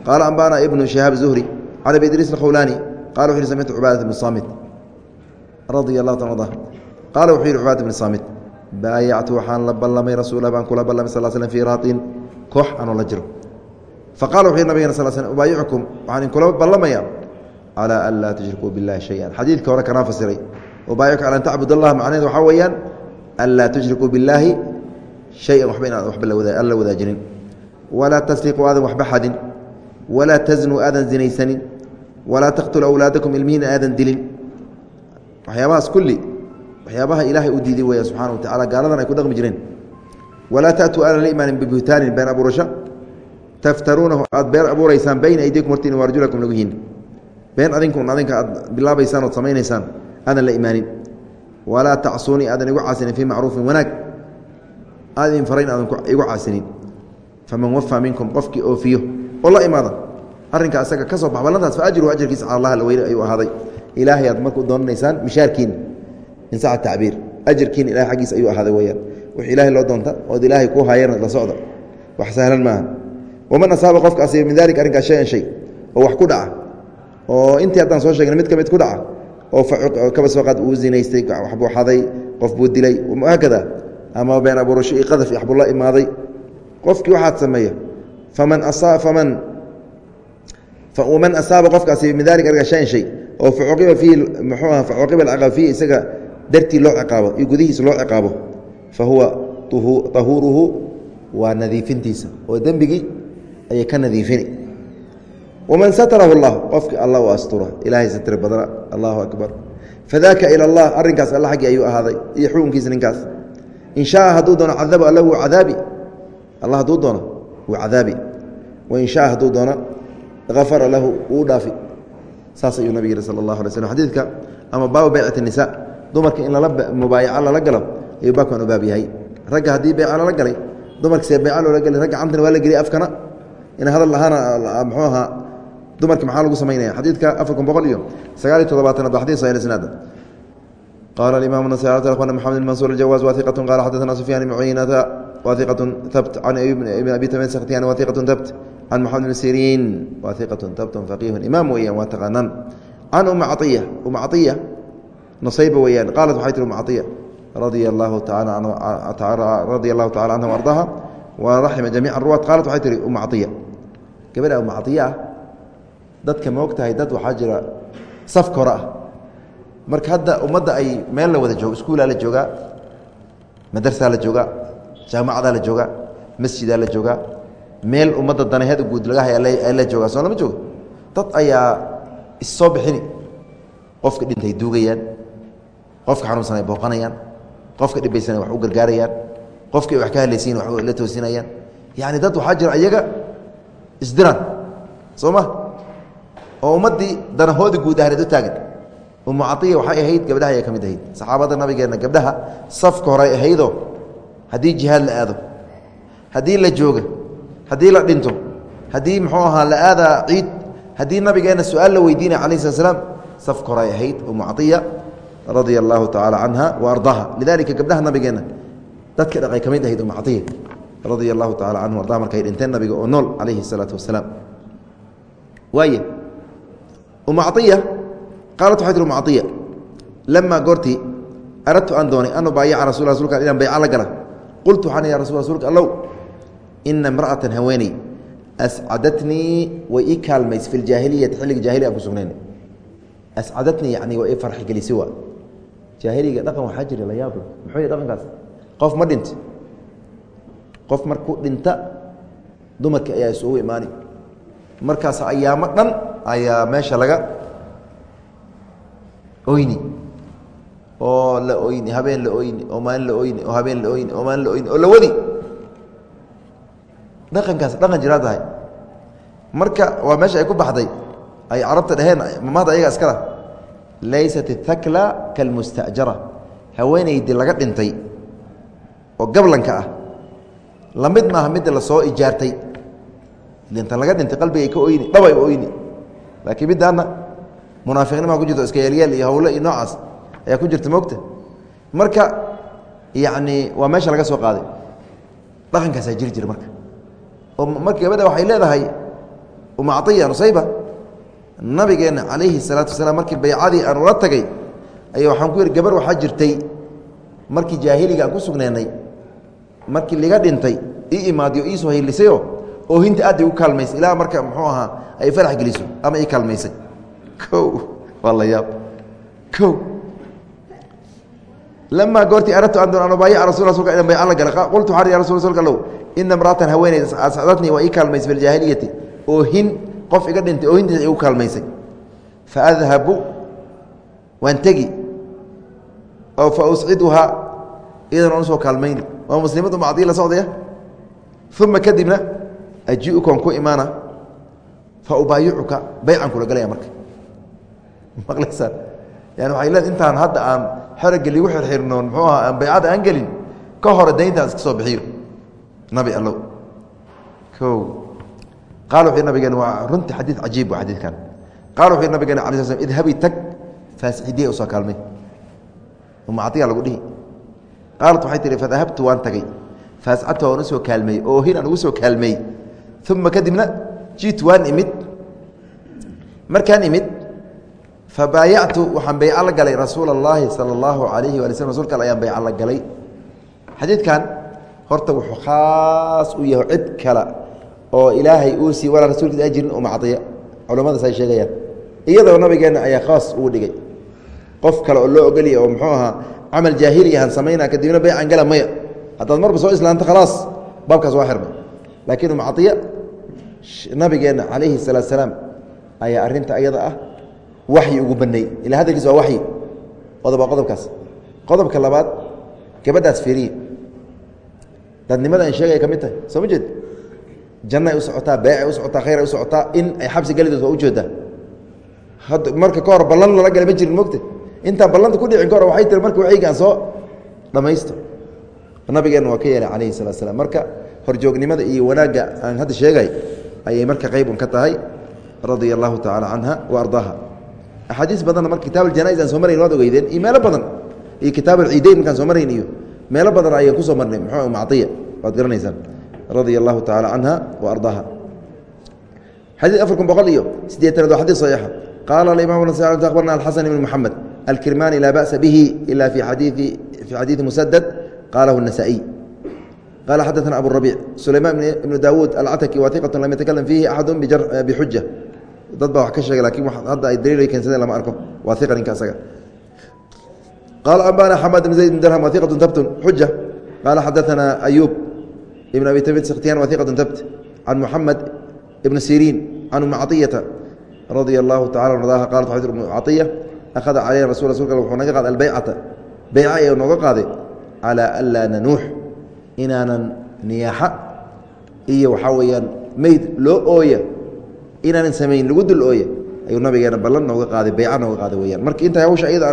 qaala ambana ibnu shihaab zuhri can abi idriis alkhawlaani qala wuxu yhi samictu cubaadat bn saamit radia allahu ta ada qaala wuxuu yihi cubaadat bn saamit baayactu waxaan la ballamay rasuulah baan kula ballamay sal slm fii raatin koox anoo la jiro faqala wuxu yhi nabigana sal slm ubaayicukum waxaan inkula ballamaya calaa an laa tushrikuu billahi shayan xadiidka hore kanaa fasiray ubaayicuka cala an tacbud allah macnaheed waxaa weeyaan an laa tushrikuu billaahi shayan waxba inaan waxba alla wadaajinin walaa tasriquu aadan waxba xadin walaa taznuu aadan zinaysanin walaa taqtulu awlaadakum ilmihiina aadan dilin waxyaabahaas kulli waxyaabaha ilaahay u diiday weya subxana wa tacala gaaladan ay ku dhaqmi jireen walaa ta'tuu aadan la imaanin bibuhtaanin been abuurasho taftaruunahu aad been abuuraysaan bayna aydikum hortiin waarjulakum laguhiin been adinkun adinka aad bilaabaysaan ood samaynaysaan aadan la imaanin walaa tacsuunii aadan igu caasinin fii macruufin wanaag aad farayn aadan igu caasinin faman wafaa minkum qofkii oofiyo oo la imaada arrinka asaga ka soo bax ballantaas fa cala allah laweyne ayuu ahaaday. Ilaahay aad marku doonanaysaan mishaarkiin in tacbiir ajarkiin ilahay xaggiisa ayuu ahaaday weyaan wix ilaahay loo doonta ood ilaahay ku haayana la socda wax sahlan maaha. Waman asaaba qofka asiiba min dalik arrinkaas shayan shay oo wax ku dhaca oo intii haddaan soo sheegna mid ka mid ku dhaca oo kaba sooqaad uu zinaystay waxbuu xaday qof buu dilay haakada ama been abuurasho iyo qadaf waxbuu la imaaday qofkii waxaad sameeya man asaaba qofkaasi min shan shay oo facuqiba fiihi muxuu aha facuqiba alciqaab fiihi isaga dartii loo ciqaabo iyo gudihiisa loo ciqaabo fa huwa tahuuruhu waa nadiifintiisa oo dembigii ayay ka nadiifini. Waman satarahu allah qofkii allah u astura ilaahay satri badna allahu akbar. Fadaaka ila allah arrinkaas alla xaggii ayuu ahaaday iyo xukunkiisa ninkaas. In shaaa hadduu doono cadabo alla wuu cadaabi alla hadduu doono wuu cadaabi. Wain shaa hadduu doono afara lahu wuu dhaafi. Saas ayuu nabig yihi sal allah alay slm xadiidka ama baabu baycati nisa dumarka in mubaayaco lala galo ayuu baabkan u baab yahay. Ragga haddii beeco lala galay dumarkasee beeco loola gala ragga cantana waa la geliyay afkana. In hadal ahaana mxuu ahaa dumarka maxaa lagu samaynaya xadiidka afar kun boqol iyo sagaaliyo toddobaatanaad waa xadid sahil isnaada qala imaam nasai aa aqn maxamed mansuur jawaaz wa iqat qala xadana sufyan ibn cuyinata ibn abi tamiin sakhtiyani wahiqat habt can maxamed bn siriin wahiqat habt faqiih imaam weeyaan waa taqaanaan can uma caiya uma caiya nusayba weeyaan qaalat waxay tihi uma caiya radia allahu taala radia allahu tacala canha ardaha wa raxima jamiica ruwaat qaalat waxay tihi uma caiya gabadha uma caiya ah dadka ma og tahay dad waxaa jira safka hore ah marka hadda ummadda ay meel la wada joogo iskuulaa la joogaa madarsaa jaamacadaa la joogaa masjidaa la joogaa meel ummadda danaheed guud laga hay la joogaa soo lama joogo? Dad ayaa issoo bixini. Qofka dhintay duugayaan qofka xanuunsan ay booqanayaan qofka dhibaysan wax u gargaarayaan qofkii wax ka hadlaysiin wax la toosinayaan. Yacni dad waxaa jira iyaga isdiraan soo ma? Oo ummaddii danahoodi guud ahneed u taagan umu caiya waxay ahayd gabdhaha ayay ka mid ahayd. Saxaabadda nabigeenna gabdhaha safka horay ahaydoo haddii jihaad la aado haddii la jooga haddii la dhinto haddii muxuu ahaa la aadaa ciid haddii nabigeenna su'aal la weydiinaya alayh slat slam safka horay ahayd umu radia allahu tacaala canha wa ardaaha lidalika gabdhaha nabigeenna dadka dhaqay ka ahayd umu radia allahu tacala canhu ardaha markay dhinteen nabiga oo nool calayhi salaatu wasalaam. Waay umu qaalat waxay tir umu caiya goortii aradtu aan doonay an ubaayaca rasul rasulka inaan bayca la gala qultu waxaan ya rasul rasulka allow. Ina imra'atan haweeney ascadatnii way ii kaalmays fi ljaahiliyati xilliga jahiliya aan ku sugnayn. Ascadatnii yani waa ii farxi gelisi waa jaahiliga dhaqan waxaa jira la yaab muxuu dhaqankaas? Qof ma dhinta. Qof markuu dhinta dumarka ayaa isugu imaani. Markaas ayaamo dhan ayaa meesha laga oyni oo la oyni habeen la oyni oo maalin la oyni oo habeen la oyni oo maalin la oyni oo la wadi. Dhaqankaas dhaqan jiraa tahay marka waa meesha ay ku baxday ay carabta dhaheen mamahda ayaga iskala laysat اthakla kalmustajara haweenaydii laga dhintay oo gablanka ah la maaha midda la soo ijaartay. Inta laga dhintay qalbigay ka oyni dhabay oyni laakiin middaana munaafiqnimaa ku jirto iska yeelyeel iyo hawle iyo noocaas ayaa ku jirta mogta marka yacni waa meesha laga soo qaaday. Dhaqankaasaa jiri jira marka. Oo marka gabadha waxay leedahay uma caiya nusayba nabigeenna calayhi salaatu wasalaam markii baycadii aan ula tagay aya waxaan ku yidhi gabar waxaa jirtay markii jaahiliga aan ku sugnaynay markii liga dhintay ii imaadiyo iisoo haylisayo oo hinta aad igu kaalmaysay ilaa marka muxuu ahaa ay farax geliso ama ii kaalmaysay. O waa la yaab. O lamaa goortii aradtu an doon an ubaayaca rasul rasulka idan bayca la gala qultu waxaan rasul rasulka low ina imra'atan haweeney ascadadnii waa ii kaalmaysay fi ljaahiliyati oo hin qof iga dhintay oo hintiisa igu kaalmaysay faadhabu waan tegi oo fa usciduhaa iyadan aan u soo kaalmayni waa muslimadu macdii la socdaya uma kadibna ajiukan ku imaana fa ubaayicuka baycan kula galaya marka maqlaysaan yani waxay leed intaan hadda aan xeragga ligu xirxirnoon muxuu aha aan baycada aan gelin ka hore dayntaan iska soo bixiyo. Nabi allow. O qaal wuxuu nabigeen waa runtii xadiid cajiib waa xadiidkan. Qaal wuxuu nabigeen ala sl idhabi tag faasixidiya u soo kaalmay. Umacadiya lagu dhihi. Qaalat waxay tihi fadahabtu waan tagay. Faascadta waan u soo kaalmeeyey oo hin aan ugu soo kaalmeeyey uma kadibna jiitu waan imid. Markaan imid fabaayactu waxaan bayco la galay rasuula اllaahi sala اllahu alayhi wala slm rasulka al ayaan bayco la galay xadiidkan horta wuxuu khaas u yahay cid kale oo ilaahay uu sii walaa rasuulkiisa aan jirin uma cadiya culamadaas ay sheegayaan iyadoo nabigeenna ayaa khaas ugu dhigay qof kale oo loo ogoliya oo muxuu ahaa camal jaahili ahaan samaynaa kadibna baycan gala maya haddaad marba soo islaanto khalaas baabkaas waa xirmay laakiin umacadiya nabigeenna calayhi salaatsalaam ayaa arrinta iyada ah waxyi ugu baneey ila hadalkiis waa waxyi qodob waa qodobkaas. Qodobka labaad gabadhaas fiiriye. Dadnimada an sheegaya ka mid tahay. Soo ma jeed? Jannay u socotaa beecay u socotaa khayray u socotaa in ay xabsi gelidood waa u jeedaa hadda marka ka hor ballan lala gala ma jirin mogta intaan ballanta ku dhicin ka hor waxay tiri marka waxaygaan soo dhammaysto nabigeenna waa ka yeelay calayhi salatu slam marka horjoognimada iyo wanaagga aan hadda sheegay ayay marka qaybun ka tahay. Radia allahu tacaala canha wa ardaaha axaadiis badanna marka kitaab aljanais aan soo marayn waad ogeydeen iyo meelo badan iyo kitaab alciideyn markaan soo marayn iyo meelo badan ayaan ku soo marnay muxuu macdiya waad garanaysaan radia allahu tacaala canha wa ardaaha xadiid afar kun boqol iyo siddeetanaad waa xadiid saxiixa qaala alimam akhbarna alxasan ibn moxamed alkirmani laa ba'sa bihi ila fi xadiii fi xadiidi musadad qalahu النasائي qال xadثna abu الربيع سulayman بن dawud alcatki wa iqة lam yتklم fiihi أxad bxuja dad baa wa ka sheega laakiin hadda ay daliil keensadeen lama arko. Waa iqa ninka asaga. Qaala ambana xamad bn zayd bn dirham wa tabtun? Xuja qaala xadaanaa ayuub ibn abi tamid sikhtiyan wa tabt? Can muxamed ibn siriin can um caiyata radia allahu tacala ardaaha qalat xad ibnu caiya akhada calayna rasul rasulka wuxuu naga qaaday albeycata beyca ayuu nooga qaaday calaa anlaa nanuux inaanan niyaaxa iyo waxaa weeyaan meyd loo ooya inaanan samayn lagu dul ooya ayuu nabigeena ballan nooga qaaday beyca nooga qaaday weyaan marka inta hawsha iyada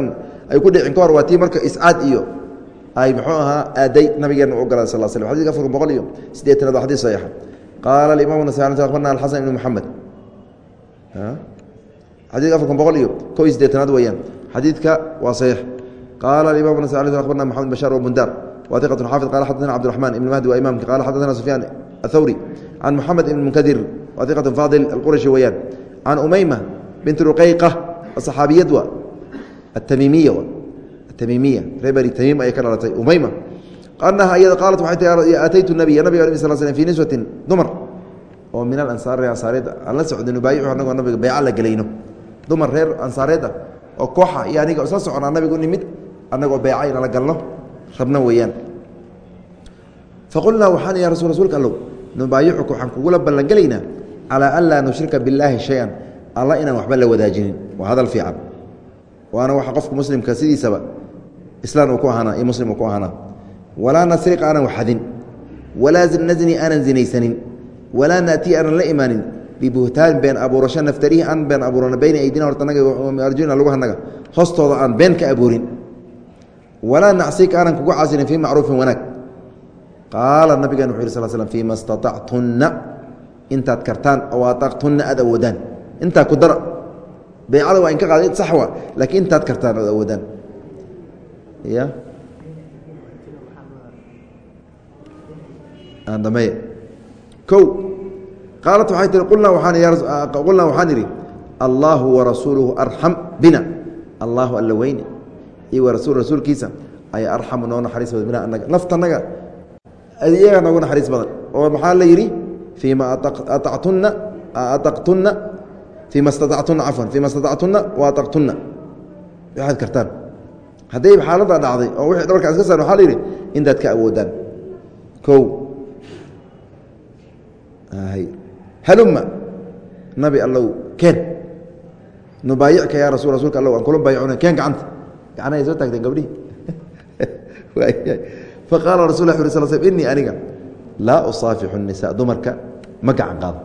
ay ku dhicin ka hor waa tii marka iscaad iyo ay muxuu ahaa aaday nabigeena u ogolaaday sal slam xadidka afarka boqol iyo siddeetanaad waa xadis saxiixa qaala alimaam nasai akhbarna alxasan ibni moxamed xadidka afarka boqol iyo ko iyo siddeetanaad weeyaan. Xadiidka waa saxiix. Qaala alimam nasai akhbarna maxamed bashaar wabundar wa iqatu xaafid. Qala xadana cabdiraxman ibn mahdi waa imamka qala xadana sufyaan athawri can moxamed ibn munkadir wa iqatu faadil alqurashi weeyaan can umayma bint ruqayqa saxaabiyad wa atamiimiya atamiimiya ree bani tamiim ayay ka dhalatay umayma anaha iyada qaalat waxay tii ataytu nabiya nabiga nbi sal slm fi niswatin dumar oo min alansaar reer ansaareed aan la socda nubaayicu anagoo nabiga beyca la gelayno dumar reer ansaareed ah oo kooxa iyo aniga isla soconaa nabigu nimid annagoo beyca inala galno rabno weeyaan faqulnaa waxaan ya rasul rsulka allow nubaayicuka waxaan kugula ballangelaynaa calaa an laa nushrika billaahi shay-an. Alla inaan waxba la wadaajinin. Waa hadal fiican. Waana waxa qofka muslimka sidiisaba islaan uu ku ahaanaa iyo muslim uu ku ahaanaa. Walaa nasriq aanan waxadin. Walaa nazni aanan zinaysanin. Walaa naati aanan la imaanin. Bibuhtaan been abuurasho naftarihi aan been abuurano bayna aydina hortanaga arjuna lugahanaga hoostooda aan been ka abuurin. Walaa nacsika aanan kugu caasinin fii macruufin wanaag qaala nabigan wuxu yih sal slm fii ma staطactunna intaad kartaan oo aطaqtunna aad awoodaan intaa ku dara. Beycada waa in ka qaada sax wa laakiin intaad kartaan ood awoodaan ya damey o qaalat waxay tii qulnaa waxaan idhi allaahu warasuuluhu arxam bina allaahu alla weyne. Iyo warasul rasuulkiisa ayaa arxamu noo naxariis badan bina anaga naftanaga iyagaa noogu naxariis badan. Oo maxaa la yidhi? Fii ma aactunna aaqtunna fii ma staactunna cafwan fii ma staactunna wa aaqtunna waxaad kartaan. Hadday xaaladda dhacday oo wixii dhabarkaa iska saar waxaa la yidhi intaad ka awoodaan. O haluma. Nabi allow keen. Nubaayicka yaa rasul rasulka allow aan kula baayacuna keen gacanta. Gacnahay soo taagteen gabdhihi faqaala lla uri sl sl innii aniga laa usaafixu الnisa dumarka ma gacan qaado.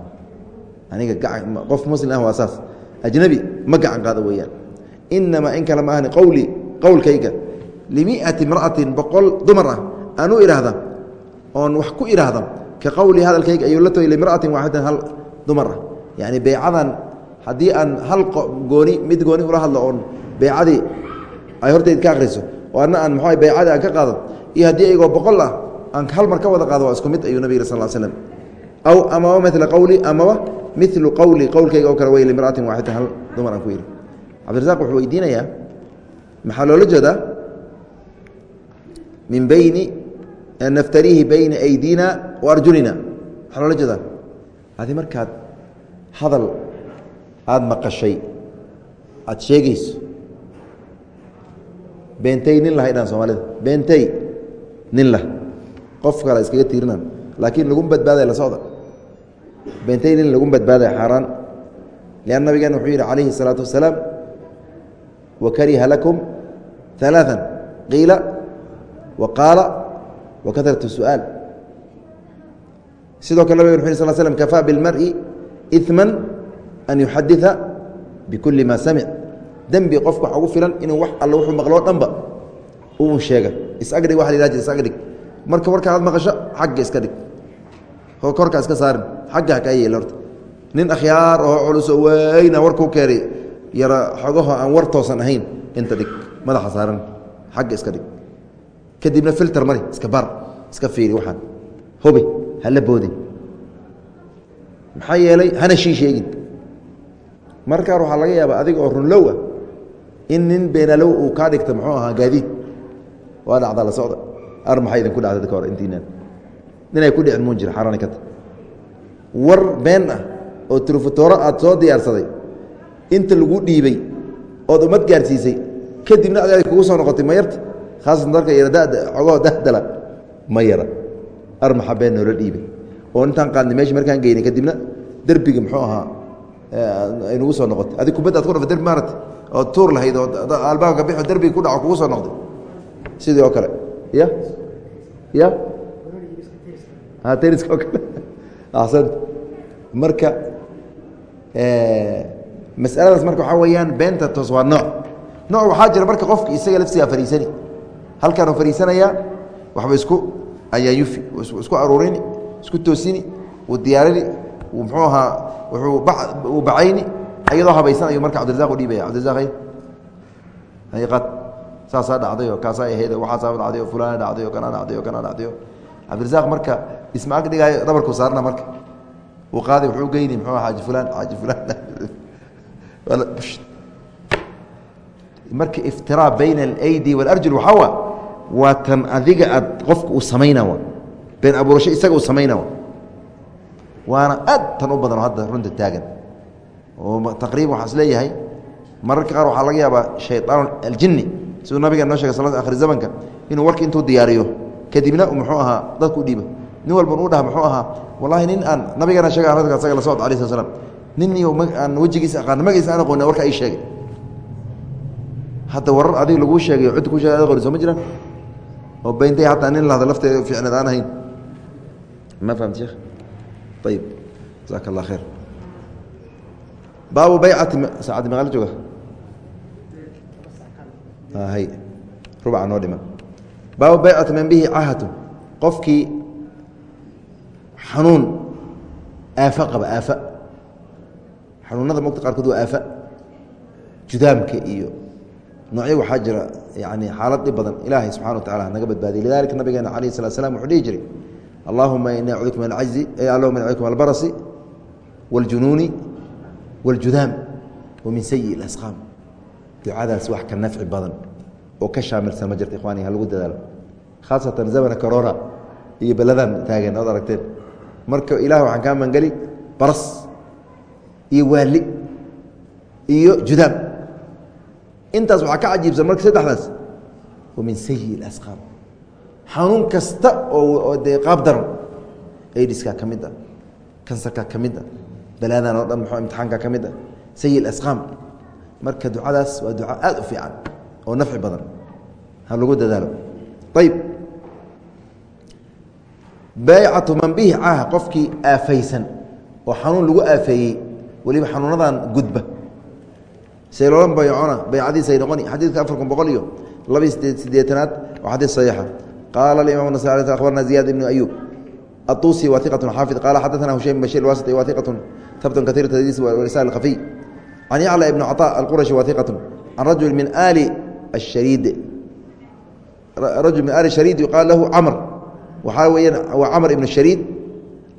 Aniga qof muslim ah waa saas. Ajnabi ma gacan qaado weeyaan. Inamaa in kale ma ahni qowlii qowlkayga limiati imra'atin boqol dumar ah aan u idhaahda oon wax ku idhaahda ka qowlii hadalkayga ayuu la toy limra'atin waaxidan hal dumar ah. Yacni beycadan haddii aan hal gooni mid gooni ula hadlo oon beycadii ay hortayd ka akhriso oo anna aan muxuu beycadii aan ka qaado iyo haddii aygoo boqol ah aan hal mar ka wada qaado waa isku mid ayuu nabig sal slam aw amaba mila qowli amaba milu qowli qowlkayga oo kale wey limra'atin waaxidan hal dumar aan ku yidhi. Cabdirazaq wuxuu weydiinayaa maxaa loola jeedaa? Min beyni naftariihi bayna aydina wa arjulina. Maxaa loola jeedaa? Adi markaad hadal aada maqashay aada sheegayso beentay nin lah dhan soomaalida beentay nin lah qof kale iskaga tiirinan laakiin lagu badbaadaya la socda beentay nin lagu badbaadaya xaaraan lianna nabigeena wuxuu yidhi calayhi الsalaatu wasalaam wa kariha lakum ثalaaثa qiila wa qaala wa karat su'aal sidoo kale nabgen wxu sl slm kafaa biاlmari iثma an yuxadida bikuli ma samic dembi qofka waxa ugu filan inuu wax all wuxuu maqloo dhanba uu sheega isagdhig wa la isagdhig marka warka aad maqasho xagga iska dhig korka iska saarin xagga haka yeel nin akhyaar oo culuso weyna warkuu keenay yara xogaho aan war toosan ahayn inta dhig madaxa saaran xagga iska dhig kadibna filter mari iska bar iska fiiri waxaan. Hubi hala boodin. Maxaa yeelay hana shii sheegin. Markaan waxaa laga yaabaa adiga oo runlow ah in nin beenalow uu kaa dhigta muxuu ahaa gaadiid waa dhacdaa la socda. Ar maxaa idinku dhacda dadka hore intiinaan ninay ku dhicin muun jira xaaraani ka ta war been ah oo trufatooro aad soo diyaarsaday. Inta lagu dhiibay ood ummad gaarsiisay kadibna adaad kugu soo noqotay ma yarta. Khaasatan dalka yara dada cogoo dahdala ma yara. Armaxa been noola dhiibay? Oo intaan qaadnay meesha markaan geynay kadibna derbiga muxuu ahaa aynugu soo noqotay. Adig kubadda ad ku dhafa derbi maarata oo tuur lahayd oo albaabka bixo derbiga ku dhaco kugu soo noqday sidii oo kale. Ya ya teniska oo kale. Axsan marka masaladaas marka waxaa weeyaan beenta toos waa nooc. Nooc waxaa jira marka qofka isaga lafsigaa fariisani. Halkaanuu fariisanayaa waxba isku ayaa yufi isku aruurini isku toosini uu diyaarini uu muxuu ahaa wuxuu uu bacayni iyadoo habaysan ayuu marka cabdirazaq u dhiibaya. Cabdirazaq hayqad saasaa dhacday kaasaa ahayd waxaasaa dhacday fulaana dhacday oo kanaa dhacday oo cabdirazaq marka isma dhigaayo dhabarkuu saarna marka. Uu qaaday wuxuu geyni muxuu xaaji fulaan xaaji fulaan. Marka iftiraa bayna alaydi waalarjul waxaa waa waa tan adiga aad qofka uu samayna been abuurasho isaga uu samayna waana aad tan u badan oo hadda runta taagan. Oo taqriiban waxaa leeyahay. Mararka qaar waxaa laga yaabaa shayطaan aljini siduu nabiga noo shegay sal akhri zamanka inuu warka intuu diyaariyo. Kadibna muxuu ahaa dadku u dhiiba. Nin walban uu dhaha muxuu ahaa wallahi nin aan nabigana sheega radka asaga la socod alay sl slam nin aan wejigiisa aqaano magaciisa aan aqoona warka ii sheegay. Hadda warar adiga laguu sheegay o cid ku ad qori soo ma jiraan? Oo bayntay hataa nin lahada lafteeda ficneed aan ahayn. Ma fahamt sheekh ayib jasaaka allah khayr. Baabu baycati saacaddi maqaal jooga noo dhiman baabu baycati man bihi cahatu qofkii xanuun aafa qaba aafa xanuunada mogta qaarkood waa aafa judaamka iyo noocyo waxaa jira yani xaalad dhib badan ilaahay subxana wa tacala naga badbaadiyay lidalika nabigeena alayh salat slam wuxuu dhihi jiray allahuma ini acuuduka min alcajzi allahuma ini acuduka min albarasi wاljunuuni wاljudaam wa min sayi اlasqaam ducadaas wax ka nafci badan oo ka shaamilsan ma jirta ikhwani ha dadaalo khaasatan zamana corona iyo beladan taagan ood aragteen marka ilaah waxaan kaa mangeli baras iyo waali iyo judaam intaas waxaa ka cajiibsan marka saddexdaas wa sayi اlasqaam xanuun kasta oo dee qaab daran aidiskaa ka mid a kansarkaa ka mid a balaadan oo dhan mxuu imtixaanka ka mid a sayi اlasqaam marka ducadaas waa duco aad u fiican oo nafci badan. Ha lagu dadaalo. Ayb baycatu man bihi caha qofkii aafaysan oo xanuun lagu aafeeyey weliba xanuunadan gudba. Say loola baycona baycadiisay noqoni. Xadiidka afar kun boqol iyo labi sideetanaad waa xadiid saxiixa. Qaala alimam nasaai akhbarna ziyad ibnu ayub atuusi waa iqatun xaafid. Qaala xadaana hushayn bashir wasiti waa iqatun habtun kaiir tadiis walisan kafiy can yacla ibn caطا alqurashi wa iqatu can rajul min ali ashariid rajul min ali shariid yuqaal lahu camr waxaa weyaan waa camr ibn shariid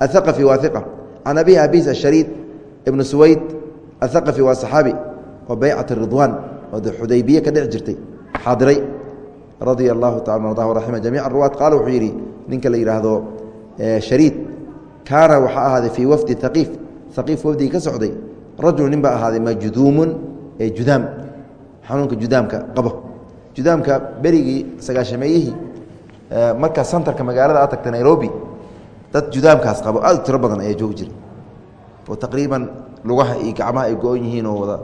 athaqafi wa iqa can abihi abis ashariid ibn suwayd athaqafi waa saxaabi oo baycat ridwaan oo de xudaybiye ka dhici jirtay xaadiray radia allahu taala ardah raxima jamiica ruwaat qaala wuxuu yidhi ninka la yidhaahdo shariid kaana waxaa ahaaday fii wafdi haqiif haqiif wafdigii ka socday rajul nin baa ahaaday majduumun ee judaam xanuunka judaamka qabo. Judaamka berigii sagaashameeyihii markaa santarka magaalada aad tagta nairobi dad judaamkaas qabo aad u tiro badan ayaa joogi jiray oo taqriiban lugaha iyo gacmaha ay go-on yihiin oo wada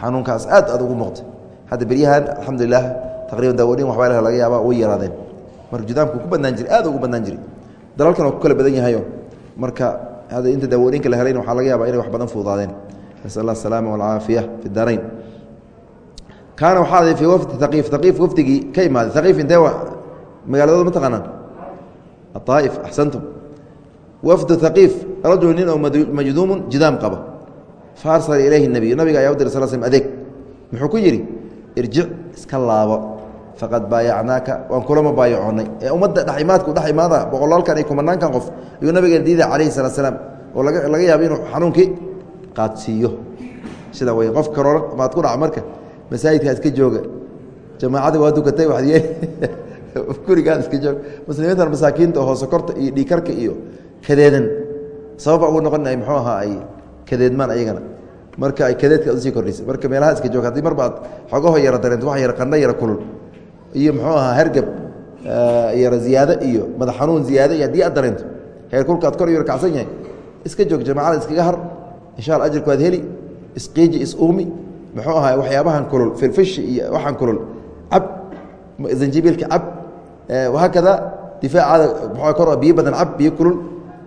xanuunkaas aad aad ugu muuqta hadda beryahan alxamdulilah taqriban daawadhin waxbaa laga yaaba way yaraadeen. Marka judaamku ku badnaan jiray aad ugu badnaan jiray. Dalalkan oo ku kala badan yahayo marka inta daawadhinka la helayn waxaa laga yaaba inay wax badan fuudaadeen nasal allah asalaama walcaafiya fi daarayn kaana waxaa aday fii wafdi haqiif haqiif wafdigii ka imaaday haqiif intee magaaladooda ma taqaanaan aaaif axsantum wafdu haqiif rajul nin oo majduumun judaam qaba faarsala ilayhi nabiyu nabiga ayaa u diray sal slm adeeg muxuu ku yidhi irjic iska laabo faqad baayacnaaka waan kulama baayacoonnay ee ummadda dheximaadku dhex imaada boqolaalkan iyo kumanaankan qof ayuu nabigeena diiday calayhi salaat slaam oo laga yaabo inuu xanuunkii qaadsiiyo. Sida wey qof karoor maad ku dhaca marka masaajidkaa iska jooga jamaacadda waa dukatay waad yeel gurigaan iska joog muslimiintan masaakiinta oo sokorta iyo dhiikarka iyo kadeedan. Sababa ugu noqonay muxuu ahaa ay kadeedmaan ayagana. Marka ay kadeedka u sii kordhisay. Marka meelaha iska joog haddii marba aad xogaho yara dareento wax yara qandho yara kulul. Iyo muxuu ahaa hergab yaro ziyaado iyo madax xanuun ziyaado iyo haddii aad dareento heer kulka ad kor yar kacsan yahay iska joog jamacada iskaga har insha alla ajirku waad heli isqiiji is-uumi muxuu ahaa waxyaabahan kulul firfishi iyo waxaan kulul cab zanjibiilka cab wahaakada difaacaada mxua kor biyo badan cab biyo kulul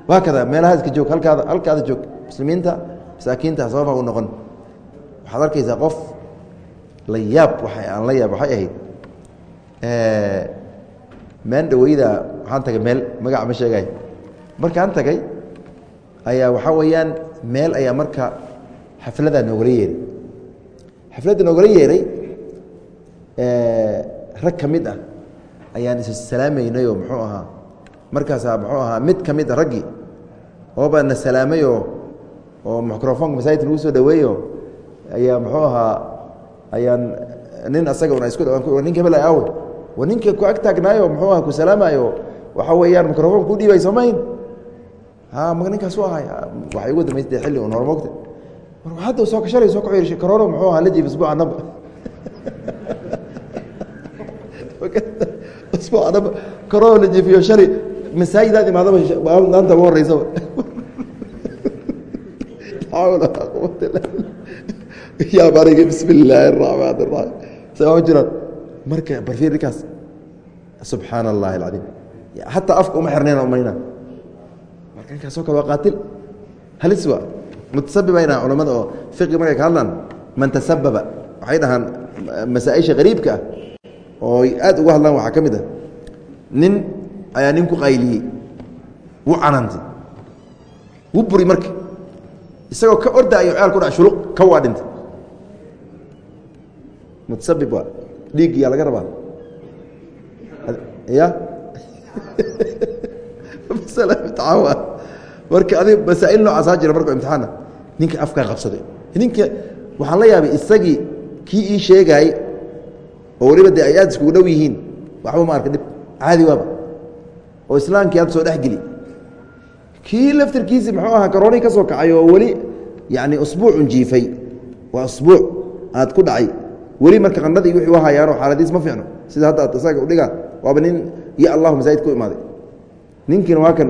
wahaakada meelaha iska joog halkaada halkaada joog muslimiinta masaakiinta sababa u noqon. Waxaad arkaysaa qof la yaab waa aan la yaab waxay ahayd meen dhaweyda waxaan tagay meel magaca ma sheegay. Markaan tagay ayaa waxaa weeyaan meel ayaa marka xafladaa noogala yeeray. Xafladda noogala yeeray rag ka mid ah ayaan is salaamaynayoo muxuu ahaa markaasaa muxuu ahaa mid ka mid a raggii oobaa na salaamayoo oo microfonka masaajidka lagu soo dhaweeyo ayaa muxuu ahaa ayaan nin asaga una isku ninka hebel awe wa ninka ku ag taagnaayo muxuu aha ku salaamaayo waxaa weeyaan microfonka ku dhiibay soomayn ma ninkaas ahay waxay ugu dambaysa dee xilli un hormoogta mar hadda soo kashalay soo kacirshay karooro muxuu ahaa la jiif isbuuca naba isbuuca naba karooro la jiifiyo shalay masaajidaad imaadaba maanta ugu horeysaba yaa bariga bismi illaahi araxmaan araxiim saa jiraan? Marka barfiir ninkaas subxaan allahi alcadiim. Hataa afka uma xirnayna umayna ninkaasoo kale waa qaatil. Halis waa mutasabiba inaa culamada oo fiqi markay ka hadlaan man tasababa waxay dhahaan masaa-isha qariibka ah oo aad uga hadlaan waxaa ka mid ah nin ayaa nin ku qayliyey wuu canantay wuu buri marka isagoo ka ordaayo ceel ku dha shuluq ka waa dhintay. Mutasabib waa dhiiggiyaa laga rabaa? Ya marka adi masaail noocaasaa jira markuu imtixaana ninka afkaa qabsaday. Ninka waxaan la yaabay isagii kii ii sheegaay oo weliba dee ay aad iskugu dhow yihiin waxba ma arka dhib caadi waaba. Oo islaamkii aad soo dhexgeli kii laftirkiisi muxuu ahaa karoonii ka soo kacay oo weli yani usbuucun jiifay. Waa usbuuc aad ku dhacay. Weli marka qandhadii wixii u hayaanoo xaaladiis ma fiicno. Sida hadda aad isaga udhigaa waaba nin ya allahu masaajid ku imaaday. Ninkiina waa kan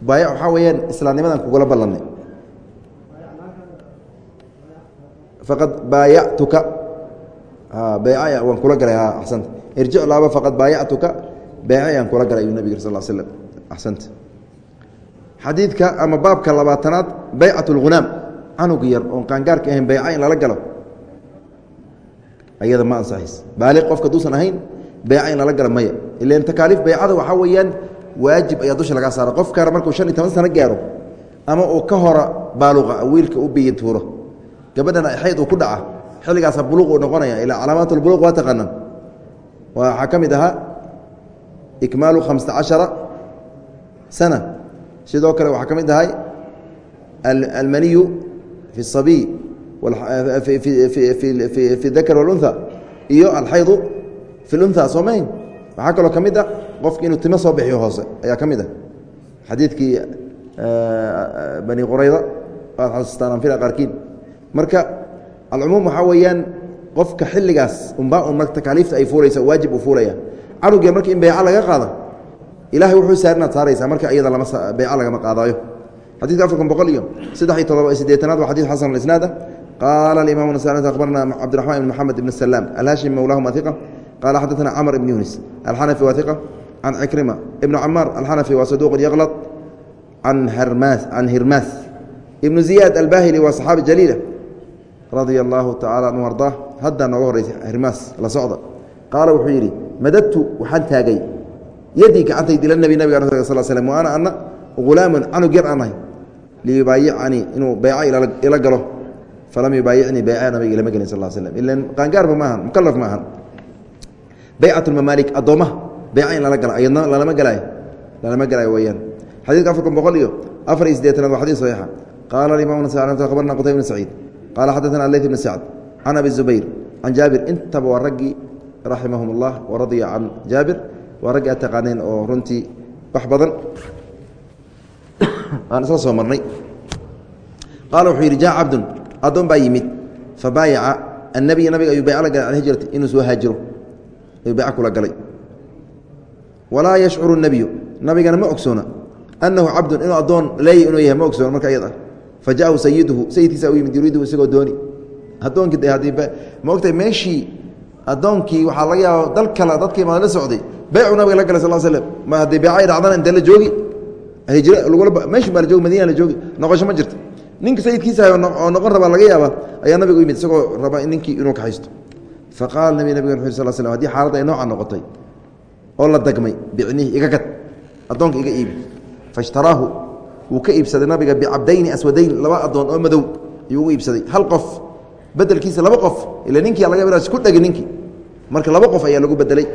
baayac waxaa weeyaan islaamnimadan kugula ballanay. Faqad baayactuka bayca waan kula galay axsanta. Irjic laaba faqad baayactuka bayca ayaan kula galay ayuu nabig sal slm axsanta. Xadiidka ama baabka labaatanaad baycat اlghunaam canug yar oon qaangaarka ahayn bayca in lala galo. Ayada ma ansaxays baaliq qofka duusan ahayn bayca in lala galo maya. Ilan takaaliif baycada waxaa weeyaan waajib ayaa dusha lagaa saara qofkaana markuu shan iyo toban sano gaaro ama uu ka hora baaluqa wiilka u biyin tuuro gabadhana xayd uu ku dhaca xilligaasa buluq uu noqonaya ilaa calaamaat lbuluq waa taqaanaan waxaa ka mid ahaa ikmaalu khamsa cashara sana sidoo kale waxaa ka mid ahay almaniyu fi الصabiy fi dakr wاlunha iyo alxaydu fi اlunha soomayn waxaa kaloo ka mid a qofki inuu timo soo bixiyo hoose ayaa ka mid ah. Xadiidkii bani qurayda anfila qaarkiin. Marka alcumuum waxaa weeyaan qofka xilligaas unbaa un marka takaaliifta ay fuulaysa waajib uu fuulaya canugeen marka in bayca laga qaado ilahay wuxuu saar inaad saaraysaa marka iyada bayca lagama qaadaayo. Xadidka afarkan boqol iyo saddex iyo todoba sideetanaad waa xadid xasan isnaada qaala imam abarna cabdiraxman ibn maxamed ibn salaam alhashim mowlahuma iqa qaala xadaثna camr ibn yunis alxanafi iqa can cikrima ibn camaar alxanafi waa saduq yaqlط can hirmaas ibn ziyaad albahili waa صaxaabi jaliila radia allahu tacala anhu ardaa haddaa nooga horeysa hirmaas la socda qaala wuxuu yidhi madadtu waxaan taagay yadii gacantaydi ila nebi nabig sal slm wa ana ana hulaamun canug yar aan ahay liyubaayicanii inuu bayca ila galo falam yubaayicnii bayca nabiga ilama gelin sal slm ilan qaangaarba ma ahan mukalaf ma ahan baycat lmamaalik addoommaha beyca in lala gala ayadna lalama galaayo weyaan xadidka afarkan boqol iyo afar iyo sideetanaad waa xadis saxiixa. Qaala alimam abarna qutayb bn saciid. Qaala xadaثana aleyt bn sacd can abi zubayr can jaabir. Intaba waa raggii raximahum اllah waradiya can jaabir waa raggii aad taqaaneen oo runtii wax badan. Aan isla soo marnay. Qaala wuxuu yidhi jaa cabdun addoon baa yimid fabaayaca annabiya nabiga ayuu bayc la galay can hijrati inuu soo haajiro. Ayuu bayc kula galay walaa yashcuru الnebiyu nabigana ma ogsoona annahu cabdun inuu addoon leeya inuu yahay ma ogsoona marka ayad ah fa sayiduhu sayidkiisa u yimid yuriiduhu isagoo dooni. Haddii ma ogtahay meeshii addoonkii waxaa laga yaaba dal kale dadkii maad la socday. Baycu nabiga la galay sal slm ma haddii beecay dhacdana intee la joogi? Meeshii baa la joogi madina la joogi? Noqosho ma jirto. Ninka sayidkiisa oo noqon rabaa laga yaaba ayaa nabiga u yimid isagoo raba ninkii inuu kaxaysto fa qaala nabi nabig uu sal slm haddii xaaladda ay nooca noqotay oo la dagmay bicnihi iga gad addoonka iga iibi. Faishtaraahu wuu ka iibsaday nabiga bicabdayni aswadayn laba addoon oo madow ayuu ugu iibsaday. Hal qof bedelkiisa laba qof ila ninkii laga ku dhegi ninkii. Marka laba qof ayaa lagu bedelay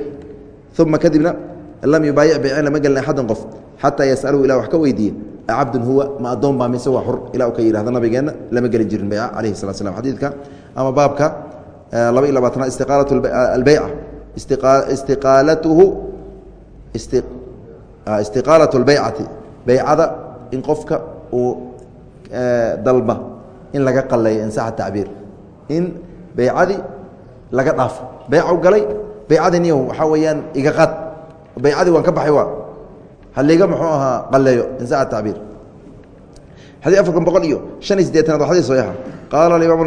uma kadibna lam yubaayic baycin lama gelin axadan qof xataa yasaluhu ilah wax ka weydiiye acabdun huwa ma addoon baa mise waa xur? Ilah u ka yidhahda nabigeenna lama gelin jirin bayca calayhi salat slam xadiidka ama baabka laba iyo labaatanaad istiqaalat albeyca istiqaalatuhu istiqaalat اlbeycati beycada in qofka uu dalba in laga qaleeyo insaxa tacbiir. In beycadii laga dhaafo. Beyca u galay beycadii waxaa weeyaan iga qaad. Beycadii waan ka baxay waa haliga muxuu ahaa qaleeyo insaxa tacbiir xadii afarkan boqol iyo shan iyo sideetanaad waa xadis saxiixa qaala imam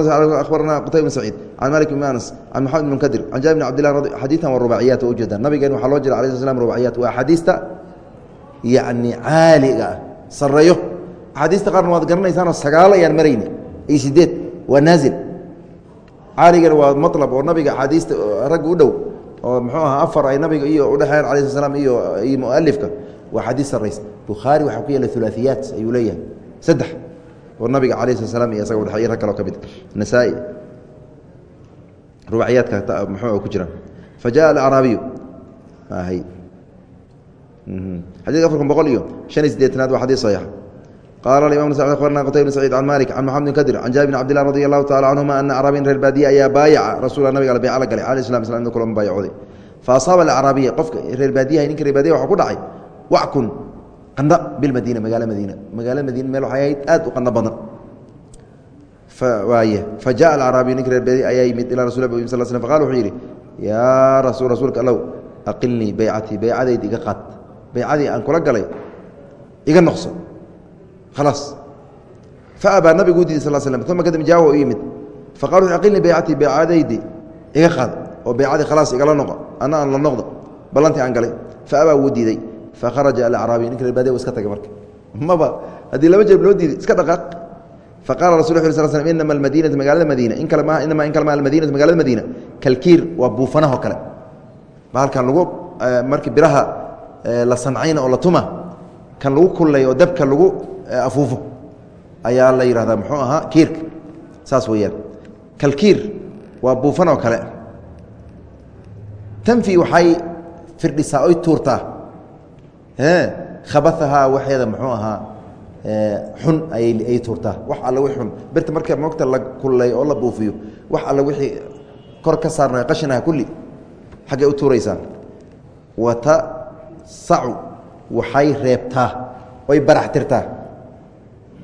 akhbarana qutayb bn saciid can malik bn anas can maxamed bn munkadir can jaabir bn cabdillah xadiitan waa rubaciyaat waa ujeeda nabigeen waxaa loo jira alay sl slam rubaciyaat waa axaadiista yacni caaliga ah sareeyo axaadiista qaarna waad garanaysaanoo sagaal ayaan marayni iyo sideed waa naazil caaligana waa malab oo nabiga axaadiista ragga u dhow oo muxuu aha afar ay nabiga iyo udhexeeyaan alai sl slam iyo iyo mualifka waa xadiis saraysa bukhaari waxaa ku yaalla hulaaثiyaat ayuu leeyahay saddex oo nabiga alayh slat slam iyo isaga udhexeeya rag kaloo ka mid nasaa-i rubaciyaadka muxuu ku jira fa jaءa alacraabiyu hy xadidka afarkan boqol iyo شhan iyo sideetanaad waa xadis صaxiix qaala imam abarna qtay bn saciid can malik can maxamed bn kadir can jaabir bn cabd lah radi allahu tacala canhuma ana acraabiyan reer baadiye ayaa baayaca rasuula nabiga al bayca la galay al islam islam kulama baayacooday fa asaaba alacraabiya qofka reer baadiyaha ninka reer baadiya waxa ku dhacay wackun qandha bilmadiina magaalo madiina. Magaalo madiina meel waxay ahayd aad u qandho badan. Fa jaءa alacraabiyu ninka reer baadiye ayaa yimid ilaa rasul sal slam faqala wuxuu yidhi yaa rasul rasuulka allow aqilnii baycatii baycadayda iga qaad. Baycadii aan kula galay iga noqso. Khalaas faabaa nabigu u diiday sal slm uma kadib jaawa u yimid. Faqala wuxu aqilnii baycatii baycadaydi iga qaad. Oo baycadii khalaas igala noqo ana aan la noqdo ballantii aan galay. Faabaa wuu diiday fakharaja alacraabiy ninka reer baadiya iska tagay marka maba haddii laba jeeb loo diiday iska dhaqaaq faqala rasul ll sl slm inama almadiinatu magaalada madiina in kale ma inama in kale ma almadinatu magaalada madiina kalkiir waa buufanahoo kale bahalkan lagu markii biraha la sancayna oo la tuma kan lagu kullay oo dabka lagu afuufo ayaa la yidhahdaa muxuu ahaa kiirka saas weeyaan kalkiir waa buufan oo kale tanfi waxay firdhisaa oy tuurtaa khabaahaa waxeeda muxuu ahaa xun ayay tuurtaa wax alla wi xun. Birta marka moogta la kullay oo la buufiyo wax alla wixii kor ka saarna qashinaha kulli xaggay u tuuraysaa wata sacu waxay reebtaa oy barax tirtaa.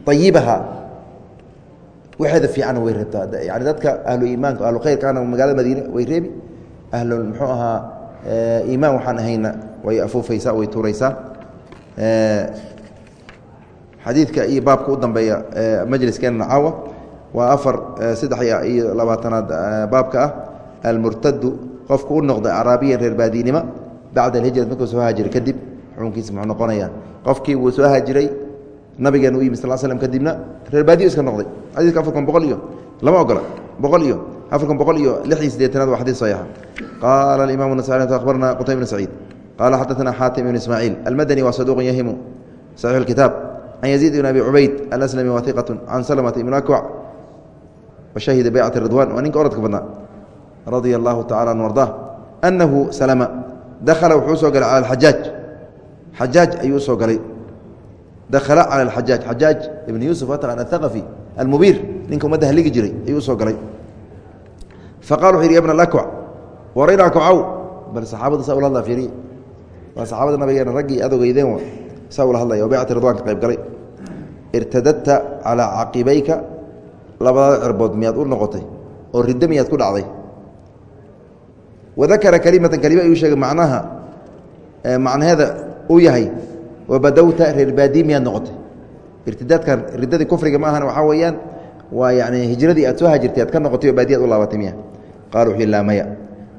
Ayibaha waxeeda fiicanna way reebtaa. Yani dadka ahlu iimaanka ahlu khayrkaana magaalada madiine way reebi. Ahlu muxuu ahaa iimaan waxaan ahayna way afuufaysaa way tuuraysaa. Xadiidka iyo baabka u dambeeya majliskeenna caawa. Waa afar saddex iyo labaatanaad baabka ah. Almurtadu qofku u noqday caraabiyan reer baadiinimo bacda alhijrat markuu soo haajiray kadib xukunkiisa muxuu noqonayaa. Qofkii wuu soo haajiray nabigeena u yimi sal slm kadibna reer baadiyo iska noqday. Xadiidka afarkan boqol iyo lama ogola boqol iyo afarkan boqol iyo lix iyo sideetanaad waa xadiis saxiixa qaala alimaam nasai akhbarna qutayb bn saciid qaala xadaثna xaatim ibn ismaaciil almadani waa saduuq yahimu saxiix اkitaab can yaziid ibn abi cubayd alaslami wa iqat can salmata ibn akwac washahida baycat ridwan waa ninka oradka badnaa radia allahu tacala an ardaa anahu salama dakhala wuxuu u soo galay cala alxajaaj xajaaj ayuu u soo galay dakhala cala alxajaaj xajaaj ibn yuusuf ataqan athaqafi almubiir ninka ummadda haligi jiray ayuu u soo galay faqala wuxu yidhi ya bna lakwac warayna kwacow bal saxaabada saa ula hadlaa fiiriye waa saxaabada nabigeena raggii aad ogeydeen saa ula hadlaya baycati ridwanka qayb galay. Irtadadta calaa caqibayka labada cirbood miyaad u noqotay oo riddo miyaad ku dhacday. Wadakara kalimatan kalima ayuu sheegay macnaha macnaheeda uu yahay wabadowta reer baadiye miyaad noqotay. Irtidaadkan riddadii kufriga ma ahan waxaa weeyaan waa yani hijradii aad soo hajirtay aad ka noqotay oo baadiyaad u laabatay miya. Qala wuxuu laa maya.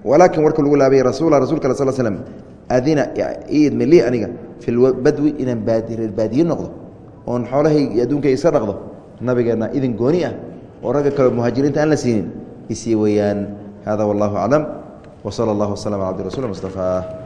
Walaakin warka lagu laabay rasuula rasulka sl slm adina idmi lii aniga fi lbadwi inaan reer baadiye noqdo oon xoolahayg iyo adduunkay isa dhaqdo nabigeenna idin gooni ah oo ragga kaleo muhaajiriinta aan la siinin. Isii weeyaan. Hada wallahu aclam. Wsala allah waslm ala abdi rasul mustafaa